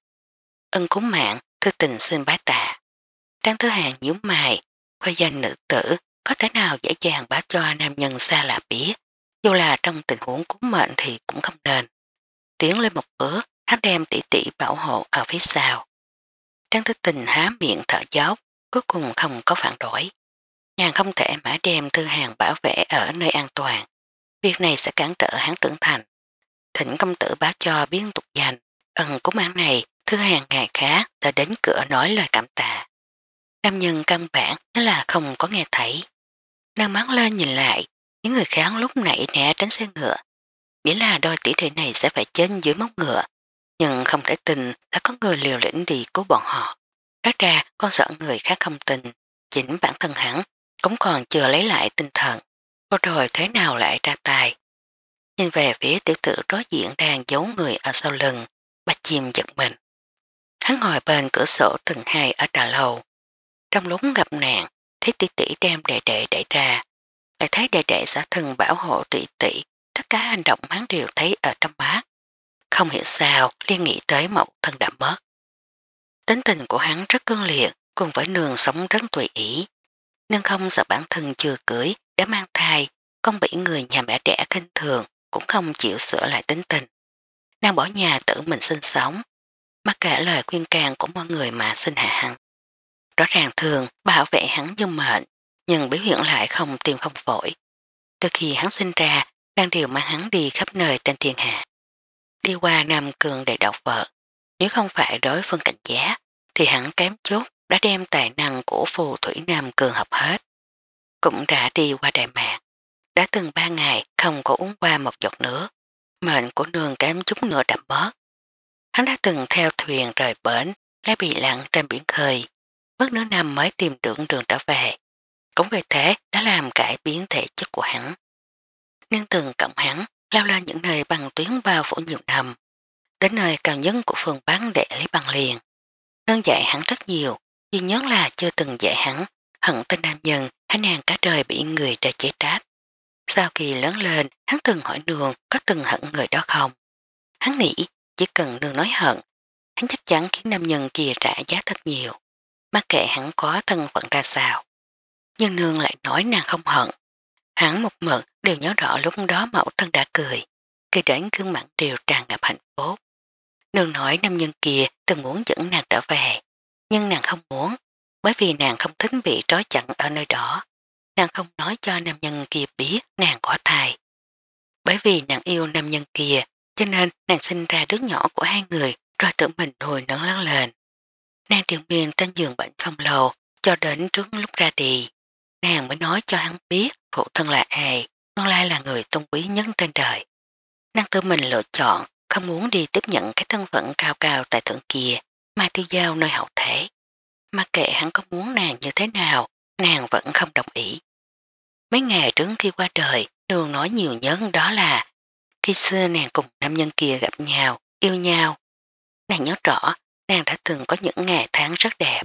Ân cúng mạng, Thứ Tình xin bái tạ. Trang Thứ Hàng nhíu mày, khoa danh nữ tử có thể nào dễ dàng bá cho nam nhân xa lạ biết, dù là trong tình huống cúng mệnh thì cũng không nên. Tiến lên một bước, hát đem tỷ tỷ bảo hộ ở phía sau. Trang Tư Tình há miệng thở dốc, cuối cùng không có phản đổi. Nàng không thể mã đem thư hàng bảo vệ ở nơi an toàn. Việc này sẽ cản trở hắn trưởng thành. Thỉnh công tử báo cho biến tục dành. Ân của mạng này, thư hàng ngày khác đã đến cửa nói lời cảm tạ. Nam nhân căn bản nhớ là không có nghe thấy. Nàng mắt lên nhìn lại, những người khác lúc nãy né tránh xe ngựa. Nghĩa là đôi tỷ đệ này sẽ phải chết dưới móc ngựa nhưng không thể tình đã có người liều lĩnh đi cứu bọn họ. Rất ra con sợ người khác không tình, chính bản thân hắn cũng còn chưa lấy lại tinh thần, rồi rồi thế nào lại ra tay? Nhìn về phía tiểu tử đối diện đang giấu người ở sau lưng, bạch chim giật mình. Hắn ngồi bên cửa sổ tầng hai ở trà lầu. Trong lúc gặp nạn, thấy tỷ tỷ đem đệ đệ đẩy ra, lại thấy đệ đệ xã thân bảo hộ tỷ tỷ, tất cả hành động hắn đều thấy ở trong bát không hiểu sao liên nghĩ tới mẫu thân đã mất. Tính tình của hắn rất cương liệt, cùng với nương sống rất tùy ý. Nương không sợ bản thân chưa cưới, đã mang thai, không bị người nhà mẹ đẻ kinh thường, cũng không chịu sửa lại tính tình. Nàng bỏ nhà tự mình sinh sống, mắc kể lời khuyên can của mọi người mà xin hạ hắn. Rõ ràng thường bảo vệ hắn dung mệnh, nhưng biểu hiện lại không tìm không vội Từ khi hắn sinh ra, đang điều mang hắn đi khắp nơi trên thiên hạ đi qua Nam Cường để đọc vợ. Nếu không phải đối phương cảnh giá, thì hắn kém chút đã đem tài năng của phù thủy Nam Cường học hết. Cũng đã đi qua đại mạc, đã từng ba ngày không có uống qua một giọt nữa. Mệnh của nương kém chút nữa đậm bớt. Hắn đã từng theo thuyền rời bến, đã bị lặn trên biển khơi. Mất nửa năm mới tìm được đường trở về. Cũng vì thế đã làm cải biến thể chất của hắn. Nương từng cộng hắn lao lên những nơi bằng tuyến bao phủ nhiều năm, đến nơi cao nhất của phường bán để lấy bằng liền. đơn dạy hắn rất nhiều, duy nhớ là chưa từng dạy hắn, hận tên nam nhân, hắn nàng cả đời bị người đã chế trách. Sau khi lớn lên, hắn từng hỏi đường có từng hận người đó không? Hắn nghĩ chỉ cần đường nói hận, hắn chắc chắn khiến nam nhân kia trả giá thật nhiều, mặc kệ hắn có thân phận ra sao. Nhưng nương lại nói nàng không hận, Hắn một mực đều nhớ rõ lúc đó mẫu thân đã cười, khi đến gương mặt đều tràn ngập hạnh phúc. đừng nói nam nhân kia từng muốn dẫn nàng trở về, nhưng nàng không muốn, bởi vì nàng không thích bị trói chặn ở nơi đó. Nàng không nói cho nam nhân kia biết nàng có thai. Bởi vì nàng yêu nam nhân kia, cho nên nàng sinh ra đứa nhỏ của hai người rồi tự mình hồi nâng lớn lên. Nàng triều miên trên giường bệnh không lâu cho đến trước lúc ra đi. Nàng mới nói cho hắn biết phụ thân là ai, con lai là người tôn quý nhất trên đời. Nàng tư mình lựa chọn, không muốn đi tiếp nhận cái thân phận cao cao tại thượng kia, mà tiêu giao nơi hậu thể. Mà kệ hắn có muốn nàng như thế nào, nàng vẫn không đồng ý. Mấy ngày trước khi qua đời, đường nói nhiều nhất đó là khi xưa nàng cùng nam nhân kia gặp nhau, yêu nhau. Nàng nhớ rõ, nàng đã từng có những ngày tháng rất đẹp.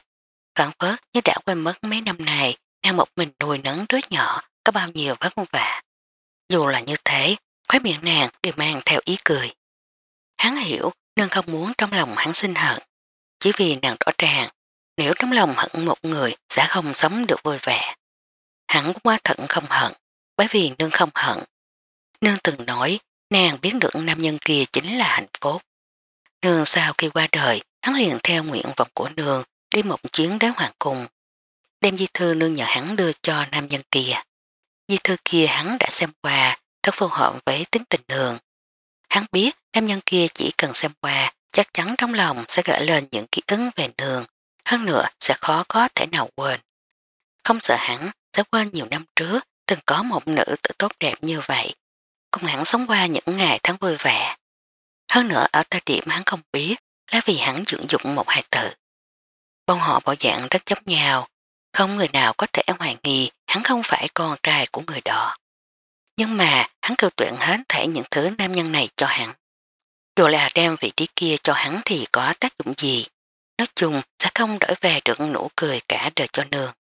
Phản phớt như đã quên mất mấy năm này nàng một mình nuôi nấng đứa nhỏ có bao nhiêu vất vả. Dù là như thế, khóe miệng nàng đều mang theo ý cười. Hắn hiểu nên không muốn trong lòng hắn sinh hận. Chỉ vì nàng rõ ràng, nếu trong lòng hận một người sẽ không sống được vui vẻ. Hắn cũng quá thận không hận, bởi vì nương không hận. Nương từng nói, nàng biết được nam nhân kia chính là hạnh phúc. Nương sau khi qua đời, hắn liền theo nguyện vọng của nương đi một chuyến đến hoàng cung, đem di thư nương nhà hắn đưa cho nam nhân kia. Di thư kia hắn đã xem qua, thật phù hợp với tính tình thường. Hắn biết nam nhân kia chỉ cần xem qua, chắc chắn trong lòng sẽ gỡ lên những ký ứng về nương, hơn nữa sẽ khó có thể nào quên. Không sợ hắn sẽ quên nhiều năm trước từng có một nữ tử tốt đẹp như vậy, cùng hắn sống qua những ngày tháng vui vẻ. Hơn nữa ở thời điểm hắn không biết là vì hắn dưỡng dụng một hài tử. Bọn họ bộ dạng rất giống nhau, không người nào có thể hoài nghi hắn không phải con trai của người đó. Nhưng mà hắn cư tuyển hết thể những thứ nam nhân này cho hắn. Dù là đem vị trí kia cho hắn thì có tác dụng gì. Nói chung sẽ không đổi về được nụ cười cả đời cho nương.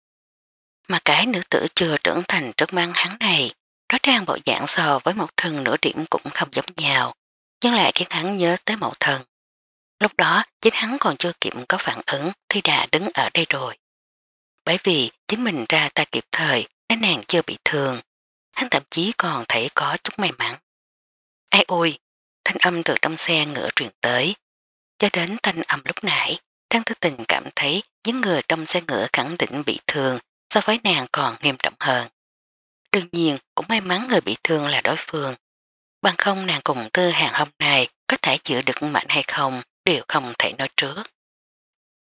Mà cái nữ tử chưa trưởng thành trước mang hắn này, rõ ràng bộ dạng so với một thân nửa điểm cũng không giống nhau, nhưng lại khiến hắn nhớ tới mẫu thân. Lúc đó chính hắn còn chưa kịp có phản ứng thì đã đứng ở đây rồi bởi vì chính mình ra ta kịp thời nên nàng chưa bị thương. Hắn thậm chí còn thể có chút may mắn. Ai ôi, thanh âm từ trong xe ngựa truyền tới. Cho đến thanh âm lúc nãy, Trang Thư Tình cảm thấy những người trong xe ngựa khẳng định bị thương so với nàng còn nghiêm trọng hơn. Đương nhiên, cũng may mắn người bị thương là đối phương. Bằng không nàng cùng tư hàng hôm nay có thể chữa được mạnh hay không đều không thể nói trước.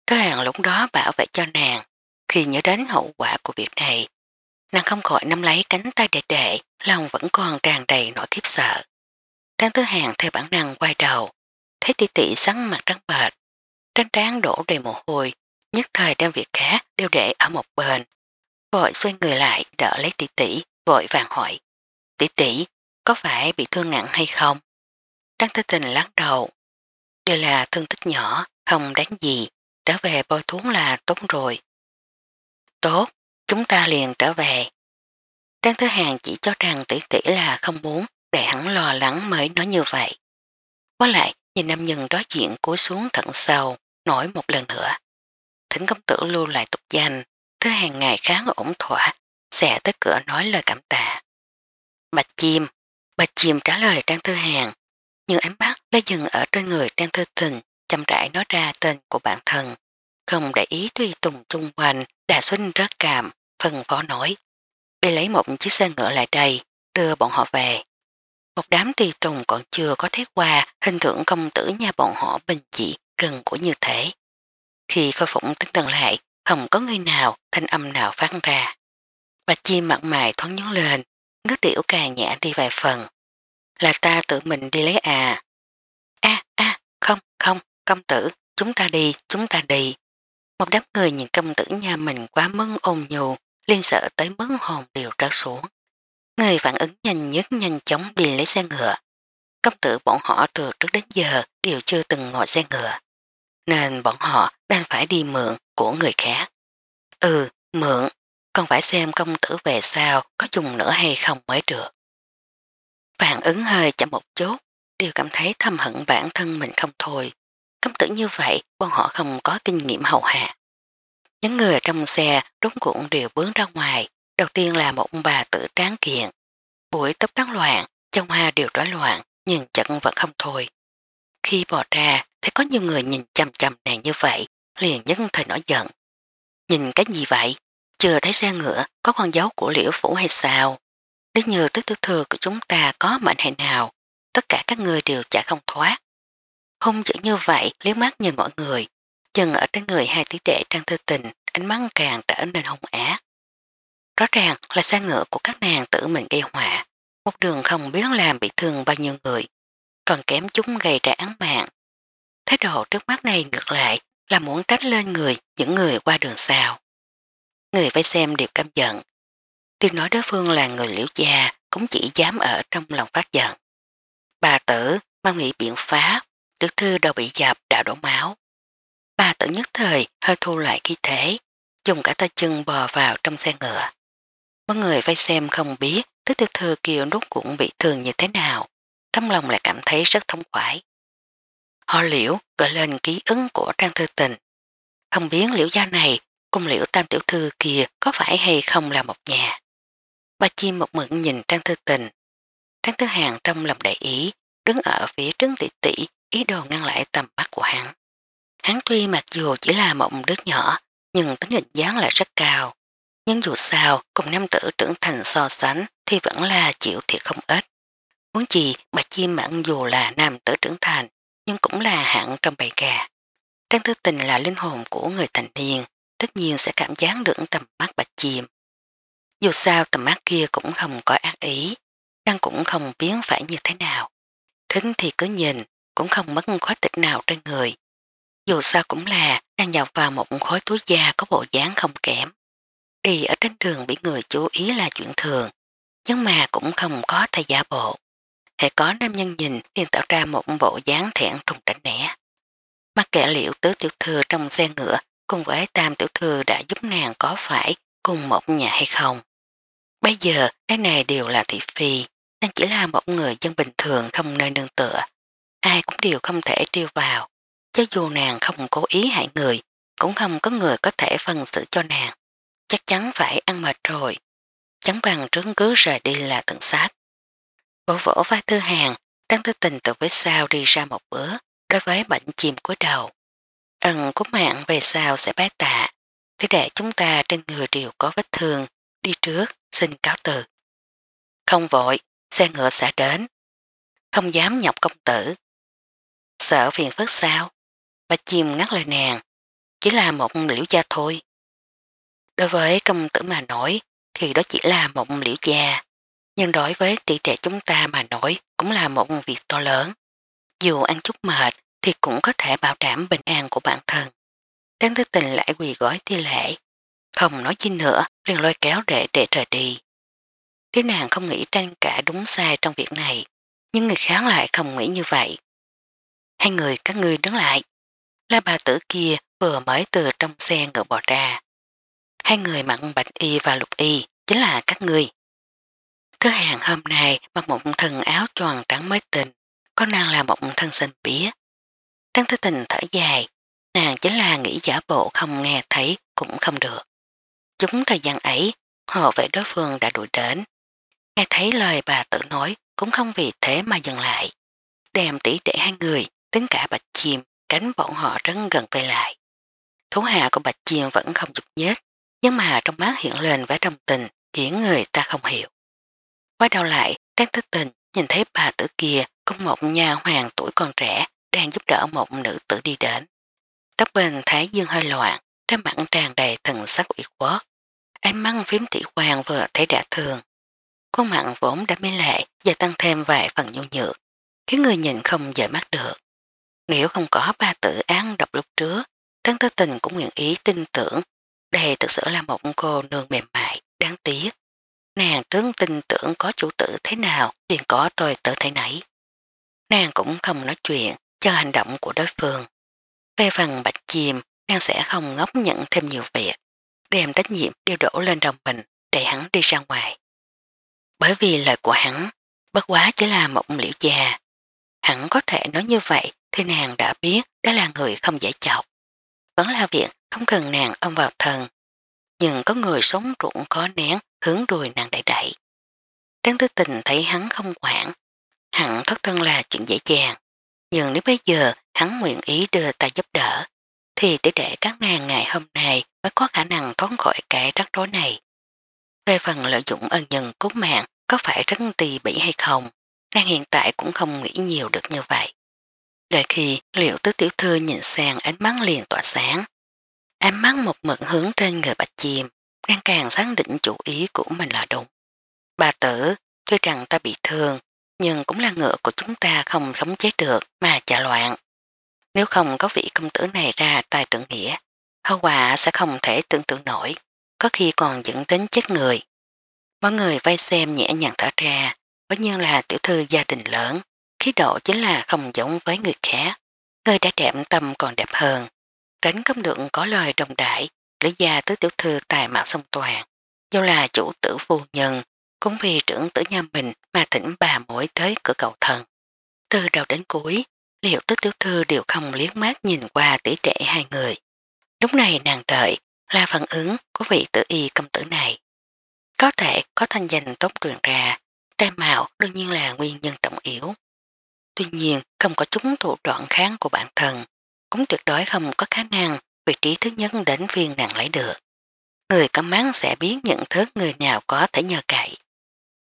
Tư hàng lúc đó bảo vệ cho nàng, khi nhớ đến hậu quả của việc này. Nàng không khỏi nắm lấy cánh tay đệ đệ, lòng vẫn còn tràn đầy nỗi kiếp sợ. Trang Tứ Hàng theo bản năng quay đầu, thấy tỷ tỷ sắn mặt trắng bệt, trên trán đổ đầy mồ hôi, nhất thời đem việc khác đều để ở một bên. Vội xoay người lại đỡ lấy tỷ tỷ, vội vàng hỏi, tỷ tỷ có phải bị thương nặng hay không? Trang Tư Tình lắc đầu, đều là thương tích nhỏ, không đáng gì, trở về bôi thuốc là tốt rồi. Tốt, chúng ta liền trở về. Trang Thứ Hàng chỉ cho rằng tỷ tỷ là không muốn để hắn lo lắng mới nói như vậy. Qua lại, nhìn nam nhân đối diện cúi xuống thận sầu, nổi một lần nữa. Thỉnh công tử lưu lại tục danh, Thứ Hàng ngày khá ổn thỏa, sẽ tới cửa nói lời cảm tạ. Bạch chim, bạch chim trả lời Trang Thư Hàng, nhưng ánh mắt đã dừng ở trên người Trang Thư Tình chăm rãi nói ra tên của bản thân không để ý tùy tùng tung quanh, đà xuân rất cảm, phân phó nói. Đi lấy một chiếc xe ngựa lại đây, đưa bọn họ về. Một đám tùy tùng còn chưa có thấy qua hình thưởng công tử nhà bọn họ bình dị gần của như thế. Khi khôi phủng tính thần lại, không có người nào, thanh âm nào phát ra. Bạch Chi mặt mày thoáng nhón lên, ngước điểu càng nhẹ đi vài phần. Là ta tự mình đi lấy à. a a không, không, công tử, chúng ta đi, chúng ta đi, một đám người nhìn công tử nhà mình quá mưng ồn nhù, liên sợ tới mức hồn đều trở xuống. Người phản ứng nhanh nhất nhanh chóng đi lấy xe ngựa. Công tử bọn họ từ trước đến giờ đều chưa từng ngồi xe ngựa. Nên bọn họ đang phải đi mượn của người khác. Ừ, mượn, còn phải xem công tử về sao có dùng nữa hay không mới được. Phản ứng hơi chậm một chút, đều cảm thấy thâm hận bản thân mình không thôi. Cấm tử như vậy, bọn họ không có kinh nghiệm hầu hạ. Những người trong xe rốt cuộn đều bướng ra ngoài. Đầu tiên là một bà tử tráng kiện. Buổi tóc tán loạn, trong hoa đều rối loạn, nhưng chẳng vẫn không thôi. Khi bỏ ra, thấy có nhiều người nhìn chầm chầm nàng như vậy, liền nhất thời nổi giận. Nhìn cái gì vậy? Chưa thấy xe ngựa có con dấu của liễu phủ hay sao? Nếu như tức tư thừa của chúng ta có mệnh hệ nào, tất cả các người đều chả không thoát. Hung dữ như vậy liếc mắt nhìn mọi người, chừng ở trên người hai tí đệ trang thư tình, ánh mắt càng trở nên hung ác. Rõ ràng là xe ngựa của các nàng tự mình gây họa, một đường không biết làm bị thương bao nhiêu người, còn kém chúng gây ra án mạng. Thái độ trước mắt này ngược lại là muốn trách lên người những người qua đường sao. Người phải xem đều căm giận. Tiêu nói đối phương là người liễu gia cũng chỉ dám ở trong lòng phát giận. Bà tử mang nghĩ biện pháp Tiểu thư đầu bị dập đã đổ máu. Bà tử nhất thời hơi thu lại khí thế, dùng cả tay chân bò vào trong xe ngựa. Mọi người vây xem không biết tứ tiểu thư kia nút cũng bị thương như thế nào, trong lòng lại cảm thấy rất thông khoái. Họ liễu gợi lên ký ứng của trang thư tình. Không biết liễu gia này cùng liễu tam tiểu thư kia có phải hay không là một nhà. Bà chim một mượn nhìn trang thư tình. Trang thư hàng trong lòng đại ý, đứng ở phía trứng tỷ tỷ ý đồ ngăn lại tầm mắt của hắn. Hắn tuy mặc dù chỉ là mộng đứt nhỏ, nhưng tính nghịch dáng lại rất cao. Nhưng dù sao, cùng nam tử trưởng thành so sánh thì vẫn là chịu thiệt không ít. Muốn gì mà chim mặn dù là nam tử trưởng thành, nhưng cũng là hạng trong bầy gà. Trang tư tình là linh hồn của người thành niên, tất nhiên sẽ cảm giác được tầm mắt bạch chim. Dù sao tầm mắt kia cũng không có ác ý, đang cũng không biến phải như thế nào. Thính thì cứ nhìn, cũng không mất khói tịch nào trên người. Dù sao cũng là đang nhập vào một khối túi da có bộ dáng không kém. Đi ở trên đường bị người chú ý là chuyện thường, nhưng mà cũng không có thay giả bộ. Hệ có nam nhân nhìn liền tạo ra một bộ dáng thẹn thùng tránh nẻ. Mặc kệ liệu tứ tiểu thư trong xe ngựa cùng với tam tiểu thư đã giúp nàng có phải cùng một nhà hay không. Bây giờ cái này đều là thị phi, nên chỉ là một người dân bình thường không nơi nương tựa, ai cũng đều không thể tiêu vào, chứ dù nàng không cố ý hại người, cũng không có người có thể phân xử cho nàng. Chắc chắn phải ăn mệt rồi, chẳng bằng trướng cứ rời đi là tận sát. Vỗ vỗ vai thư hàng, đang tư tình từ với sao đi ra một bữa, đối với bệnh chìm cuối đầu. Ẩn của mạng về sao sẽ bái tạ, thế để chúng ta trên người đều có vết thương, đi trước, xin cáo từ. Không vội, xe ngựa sẽ đến. Không dám nhọc công tử, Sợ phiền phức sao? Bà chìm ngắt lời nàng. Chỉ là một liễu da thôi. Đối với công tử mà nói thì đó chỉ là một liễu da. Nhưng đối với tỷ trẻ chúng ta mà nói cũng là một việc to lớn. Dù ăn chút mệt thì cũng có thể bảo đảm bình an của bản thân. Đáng thức tình lại quỳ gói thi lễ. Không nói chi nữa, liền lôi kéo để để rời đi. Nếu nàng không nghĩ tranh cả đúng sai trong việc này, nhưng người khác lại không nghĩ như vậy hai người các ngươi đứng lại. La bà tử kia vừa mới từ trong xe ngựa bò ra. Hai người mặn bạch y và lục y chính là các ngươi. Thứ hàng hôm nay mặc một thần áo tròn trắng mới tình, con nàng là một thân xanh bía. Trăng thứ tình thở dài, nàng chính là nghĩ giả bộ không nghe thấy cũng không được. Chúng thời gian ấy, họ vệ đối phương đã đuổi đến. Nghe thấy lời bà tự nói cũng không vì thế mà dừng lại. Đem tỷ để hai người, tính cả bạch chim cánh bọn họ rất gần quay lại. Thú hạ của bạch chim vẫn không dục nhết, nhưng mà trong mắt hiện lên vẻ đồng tình khiến người ta không hiểu. Quay đầu lại, đang thức tình nhìn thấy bà tử kia cùng một nhà hoàng tuổi còn trẻ đang giúp đỡ một nữ tử đi đến. Tóc bên Thái Dương hơi loạn, trên mặt tràn đầy thần sắc ủy quốc. em măng phím tỷ hoàng vừa thấy đã thường. Con mặn vốn đã mê lệ giờ tăng thêm vài phần nhu nhược, khiến người nhìn không dễ mắt được. Nếu không có ba tử án độc lúc trước, Trấn Tư Tình cũng nguyện ý tin tưởng đây thực sự là một cô nương mềm mại, đáng tiếc. Nàng trướng tin tưởng có chủ tử thế nào liền có tôi tử thế nấy. Nàng cũng không nói chuyện cho hành động của đối phương. Về phần bạch chìm, nàng sẽ không ngốc nhận thêm nhiều việc, đem trách nhiệm điều đổ lên đồng mình để hắn đi ra ngoài. Bởi vì lời của hắn, bất quá chỉ là một liễu già. Hắn có thể nói như vậy thì nàng đã biết đó là người không dễ chọc. Vẫn là việc không cần nàng ôm vào thần, nhưng có người sống ruộng khó nén hướng đuôi nàng đẩy đẩy. Đáng tư tình thấy hắn không quản, hẳn thất thân là chuyện dễ dàng, nhưng nếu bây giờ hắn nguyện ý đưa ta giúp đỡ, thì để để các nàng ngày hôm nay mới có khả năng thoát khỏi cái rắc rối này. Về phần lợi dụng ân nhân cứu mạng có phải rất tì bỉ hay không, nàng hiện tại cũng không nghĩ nhiều được như vậy. Đợi khi liệu tứ tiểu thư nhìn sang ánh mắt liền tỏa sáng. Ánh mắt một mực hướng trên người bạch chim, càng càng xác định chủ ý của mình là đúng. Bà tử, tuy rằng ta bị thương, nhưng cũng là ngựa của chúng ta không khống chế được mà chả loạn. Nếu không có vị công tử này ra tài tượng nghĩa, hậu quả sẽ không thể tưởng tượng nổi, có khi còn dẫn đến chết người. Mọi người vay xem nhẹ nhàng thở ra, bất như là tiểu thư gia đình lớn, Khí độ chính là không giống với người khác. Người đã đẹp tâm còn đẹp hơn. Tránh không được có lời đồng đại, lý gia tứ tiểu thư tài mạo sông toàn. Do là chủ tử phu nhân, cũng vì trưởng tử nhà mình mà thỉnh bà mỗi tới cửa cầu thần. Từ đầu đến cuối, liệu tứ tiểu thư đều không liếc mắt nhìn qua tỷ trẻ hai người. Lúc này nàng đợi là phản ứng của vị tử y công tử này. Có thể có thanh danh tốt truyền ra, tai mạo đương nhiên là nguyên nhân trọng yếu tuy nhiên không có chúng thủ đoạn kháng của bản thân, cũng tuyệt đối không có khả năng vị trí thứ nhất đến viên nàng lấy được. Người cắm mán sẽ biết nhận thức người nào có thể nhờ cậy.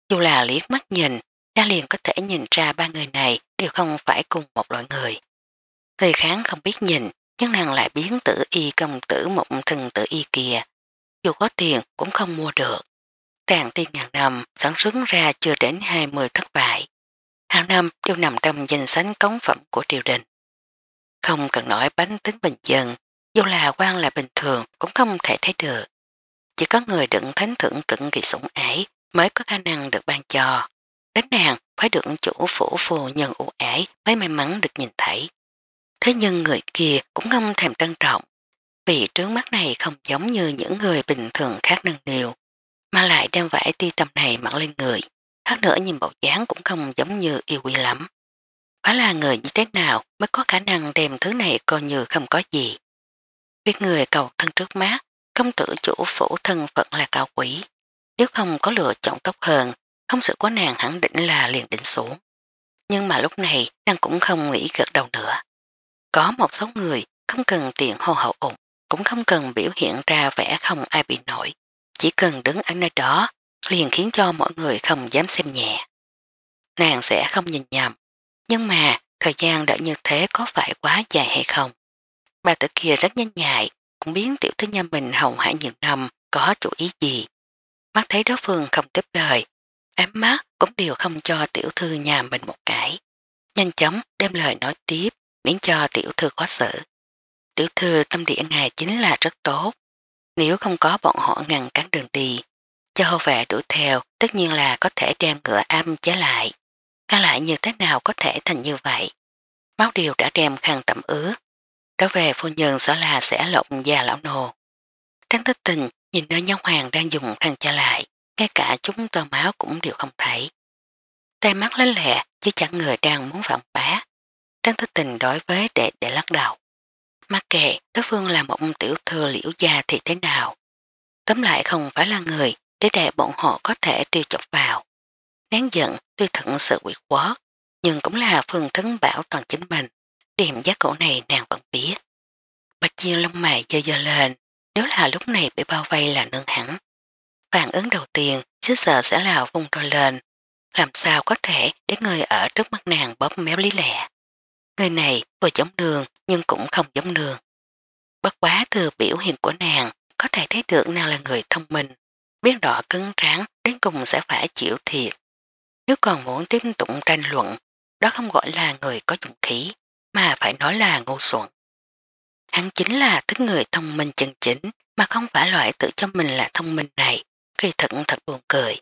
Dù là liếc mắt nhìn, ra liền có thể nhìn ra ba người này đều không phải cùng một loại người. Người kháng không biết nhìn, nhưng nàng lại biến tử y công tử mộng thần tử y kia. Dù có tiền cũng không mua được. Tàn tiên ngàn năm, sản xuất ra chưa đến 20 thất bại hàng năm đều nằm trong danh sách cống phẩm của triều đình. Không cần nói bánh tính bình dân, dù là quan là bình thường cũng không thể thấy được. Chỉ có người đựng thánh thưởng cực kỳ sủng ái mới có khả năng được ban cho. Đến nàng phải được chủ phủ phù nhân ủ ái mới may mắn được nhìn thấy. Thế nhưng người kia cũng không thèm trân trọng, vì trướng mắt này không giống như những người bình thường khác nâng điều, mà lại đem vải ti tâm này mặn lên người. Hơn nữa nhìn bộ dáng cũng không giống như yêu quỷ lắm. phải là người như thế nào mới có khả năng đem thứ này coi như không có gì. Biết người cầu thân trước mắt, công tử chủ phủ thân phận là cao quỷ. Nếu không có lựa chọn tốt hơn, không sự có nàng hẳn định là liền định xuống. Nhưng mà lúc này nàng cũng không nghĩ gật đầu nữa. Có một số người không cần tiền hô hậu ủng, cũng không cần biểu hiện ra vẻ không ai bị nổi. Chỉ cần đứng ở nơi đó liền khiến cho mọi người không dám xem nhẹ. Nàng sẽ không nhìn nhầm, nhưng mà thời gian đã như thế có phải quá dài hay không? Bà tử kia rất nhanh nhạy, cũng biến tiểu thư nhà mình hồng hải nhiều năm có chủ ý gì. Mắt thấy đó phương không tiếp lời, ám mắt cũng đều không cho tiểu thư nhà mình một cái. Nhanh chóng đem lời nói tiếp, miễn cho tiểu thư khó xử. Tiểu thư tâm địa ngài chính là rất tốt. Nếu không có bọn họ ngăn cản đường đi, cho hậu vệ đuổi theo tất nhiên là có thể đem cửa âm chế lại. Các lại như thế nào có thể thành như vậy? Máu điều đã đem khăn tẩm ứa. Đó về phu nhân sợ là sẽ lộn già lão nồ. Trắng thích tình nhìn nơi nhóm hoàng đang dùng khăn che lại, ngay cả chúng tơ máu cũng đều không thấy. Tay mắt lấy lẹ chứ chẳng người đang muốn phạm bá. Trắng thích tình đối với đệ để lắc đầu. Mặc kệ đối phương là một tiểu thư liễu gia thì thế nào, tóm lại không phải là người để để bọn họ có thể tiêu chọc vào. Nén giận tuy thận sự quỷ quá, nhưng cũng là phương thấn bảo toàn chính mình. Điểm giác cổ này nàng vẫn biết. Bạch Chiêu lông mày dơ dơ lên, nếu là lúc này bị bao vây là nương hẳn. Phản ứng đầu tiên, chứ sợ sẽ là vung đôi lên. Làm sao có thể để người ở trước mắt nàng bóp méo lý lẽ. Người này vừa giống đường nhưng cũng không giống đường. Bất quá từ biểu hiện của nàng có thể thấy được nàng là người thông minh, biết rõ cứng tráng đến cùng sẽ phải chịu thiệt. Nếu còn muốn tiếp tục tranh luận, đó không gọi là người có dũng khí, mà phải nói là ngu xuẩn. Hắn chính là thích người thông minh chân chính, mà không phải loại tự cho mình là thông minh này, Kỳ thật thật buồn cười.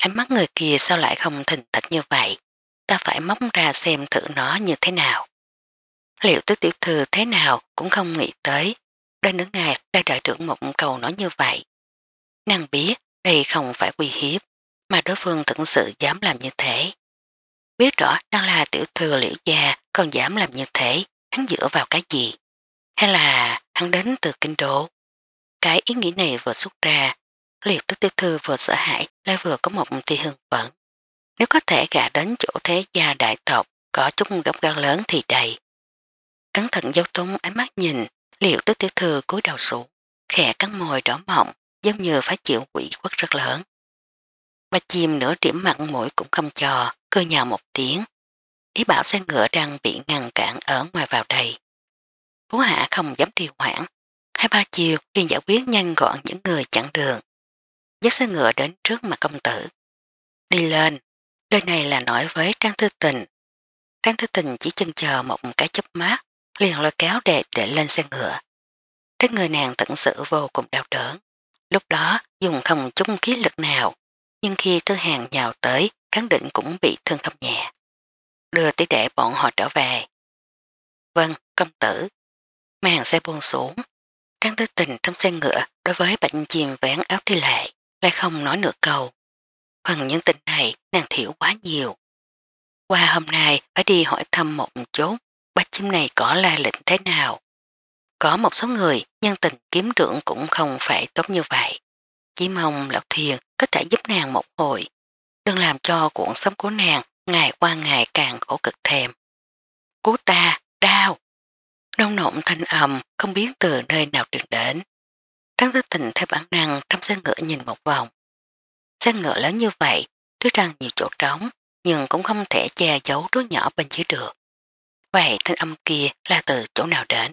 Ánh mắt người kia sao lại không thình thật như vậy, ta phải móc ra xem thử nó như thế nào. Liệu tứ tiểu thư thế nào cũng không nghĩ tới, đang đứng ngày đã đợi trưởng một câu nói như vậy. Nàng biết đây không phải quy hiếp, mà đối phương thực sự dám làm như thế. Biết rõ đang là tiểu thư liễu gia còn dám làm như thế, hắn dựa vào cái gì? Hay là hắn đến từ kinh đô? Cái ý nghĩ này vừa xuất ra, liệt tức tiểu thư vừa sợ hãi lại vừa có một tia hưng phẫn. Nếu có thể gã đến chỗ thế gia đại tộc có chút gốc gan lớn thì đầy. Cẩn thận giao tung ánh mắt nhìn, liệu tức tiểu thư cúi đầu xuống, khẽ cắn môi đỏ mọng, giống như phải chịu quỷ quất rất lớn. Ba chim nửa điểm mặn mũi cũng không cho, cơ nhào một tiếng. Ý bảo xe ngựa đang bị ngăn cản ở ngoài vào đây. Phú Hạ không dám trì hoãn, hai ba chiều liền giải quyết nhanh gọn những người chặn đường. Dắt xe ngựa đến trước mặt công tử. Đi lên, lời này là nói với Trang Thư Tình. Trang Thư Tình chỉ chân chờ một cái chấp mát, liền lôi kéo đệ để lên xe ngựa. Trái người nàng tận sự vô cùng đau đớn. Lúc đó dùng không chung khí lực nào, nhưng khi tư hàng nhào tới, khẳng định cũng bị thương không nhẹ. Đưa tỷ đệ bọn họ trở về. Vâng, công tử. Màn xe buông xuống. Trang tư tình trong xe ngựa đối với bệnh chìm vén áo thi lệ, lại không nói nửa câu. Phần những tình này nàng thiểu quá nhiều. Qua hôm nay phải đi hỏi thăm một chút, bác chim này có la lệnh thế nào. Có một số người nhân tình kiếm trưởng cũng không phải tốt như vậy. Chỉ mong Lộc Thiền có thể giúp nàng một hồi. Đừng làm cho cuộn sống của nàng ngày qua ngày càng khổ cực thèm. Cú ta, đau! Nông nộn thanh âm không biết từ nơi nào truyền đến. Trắng tích tình theo bản năng trong xe ngựa nhìn một vòng. Xe ngựa lớn như vậy, tuy rằng nhiều chỗ trống, nhưng cũng không thể che giấu đứa nhỏ bên dưới được. Vậy thanh âm kia là từ chỗ nào đến?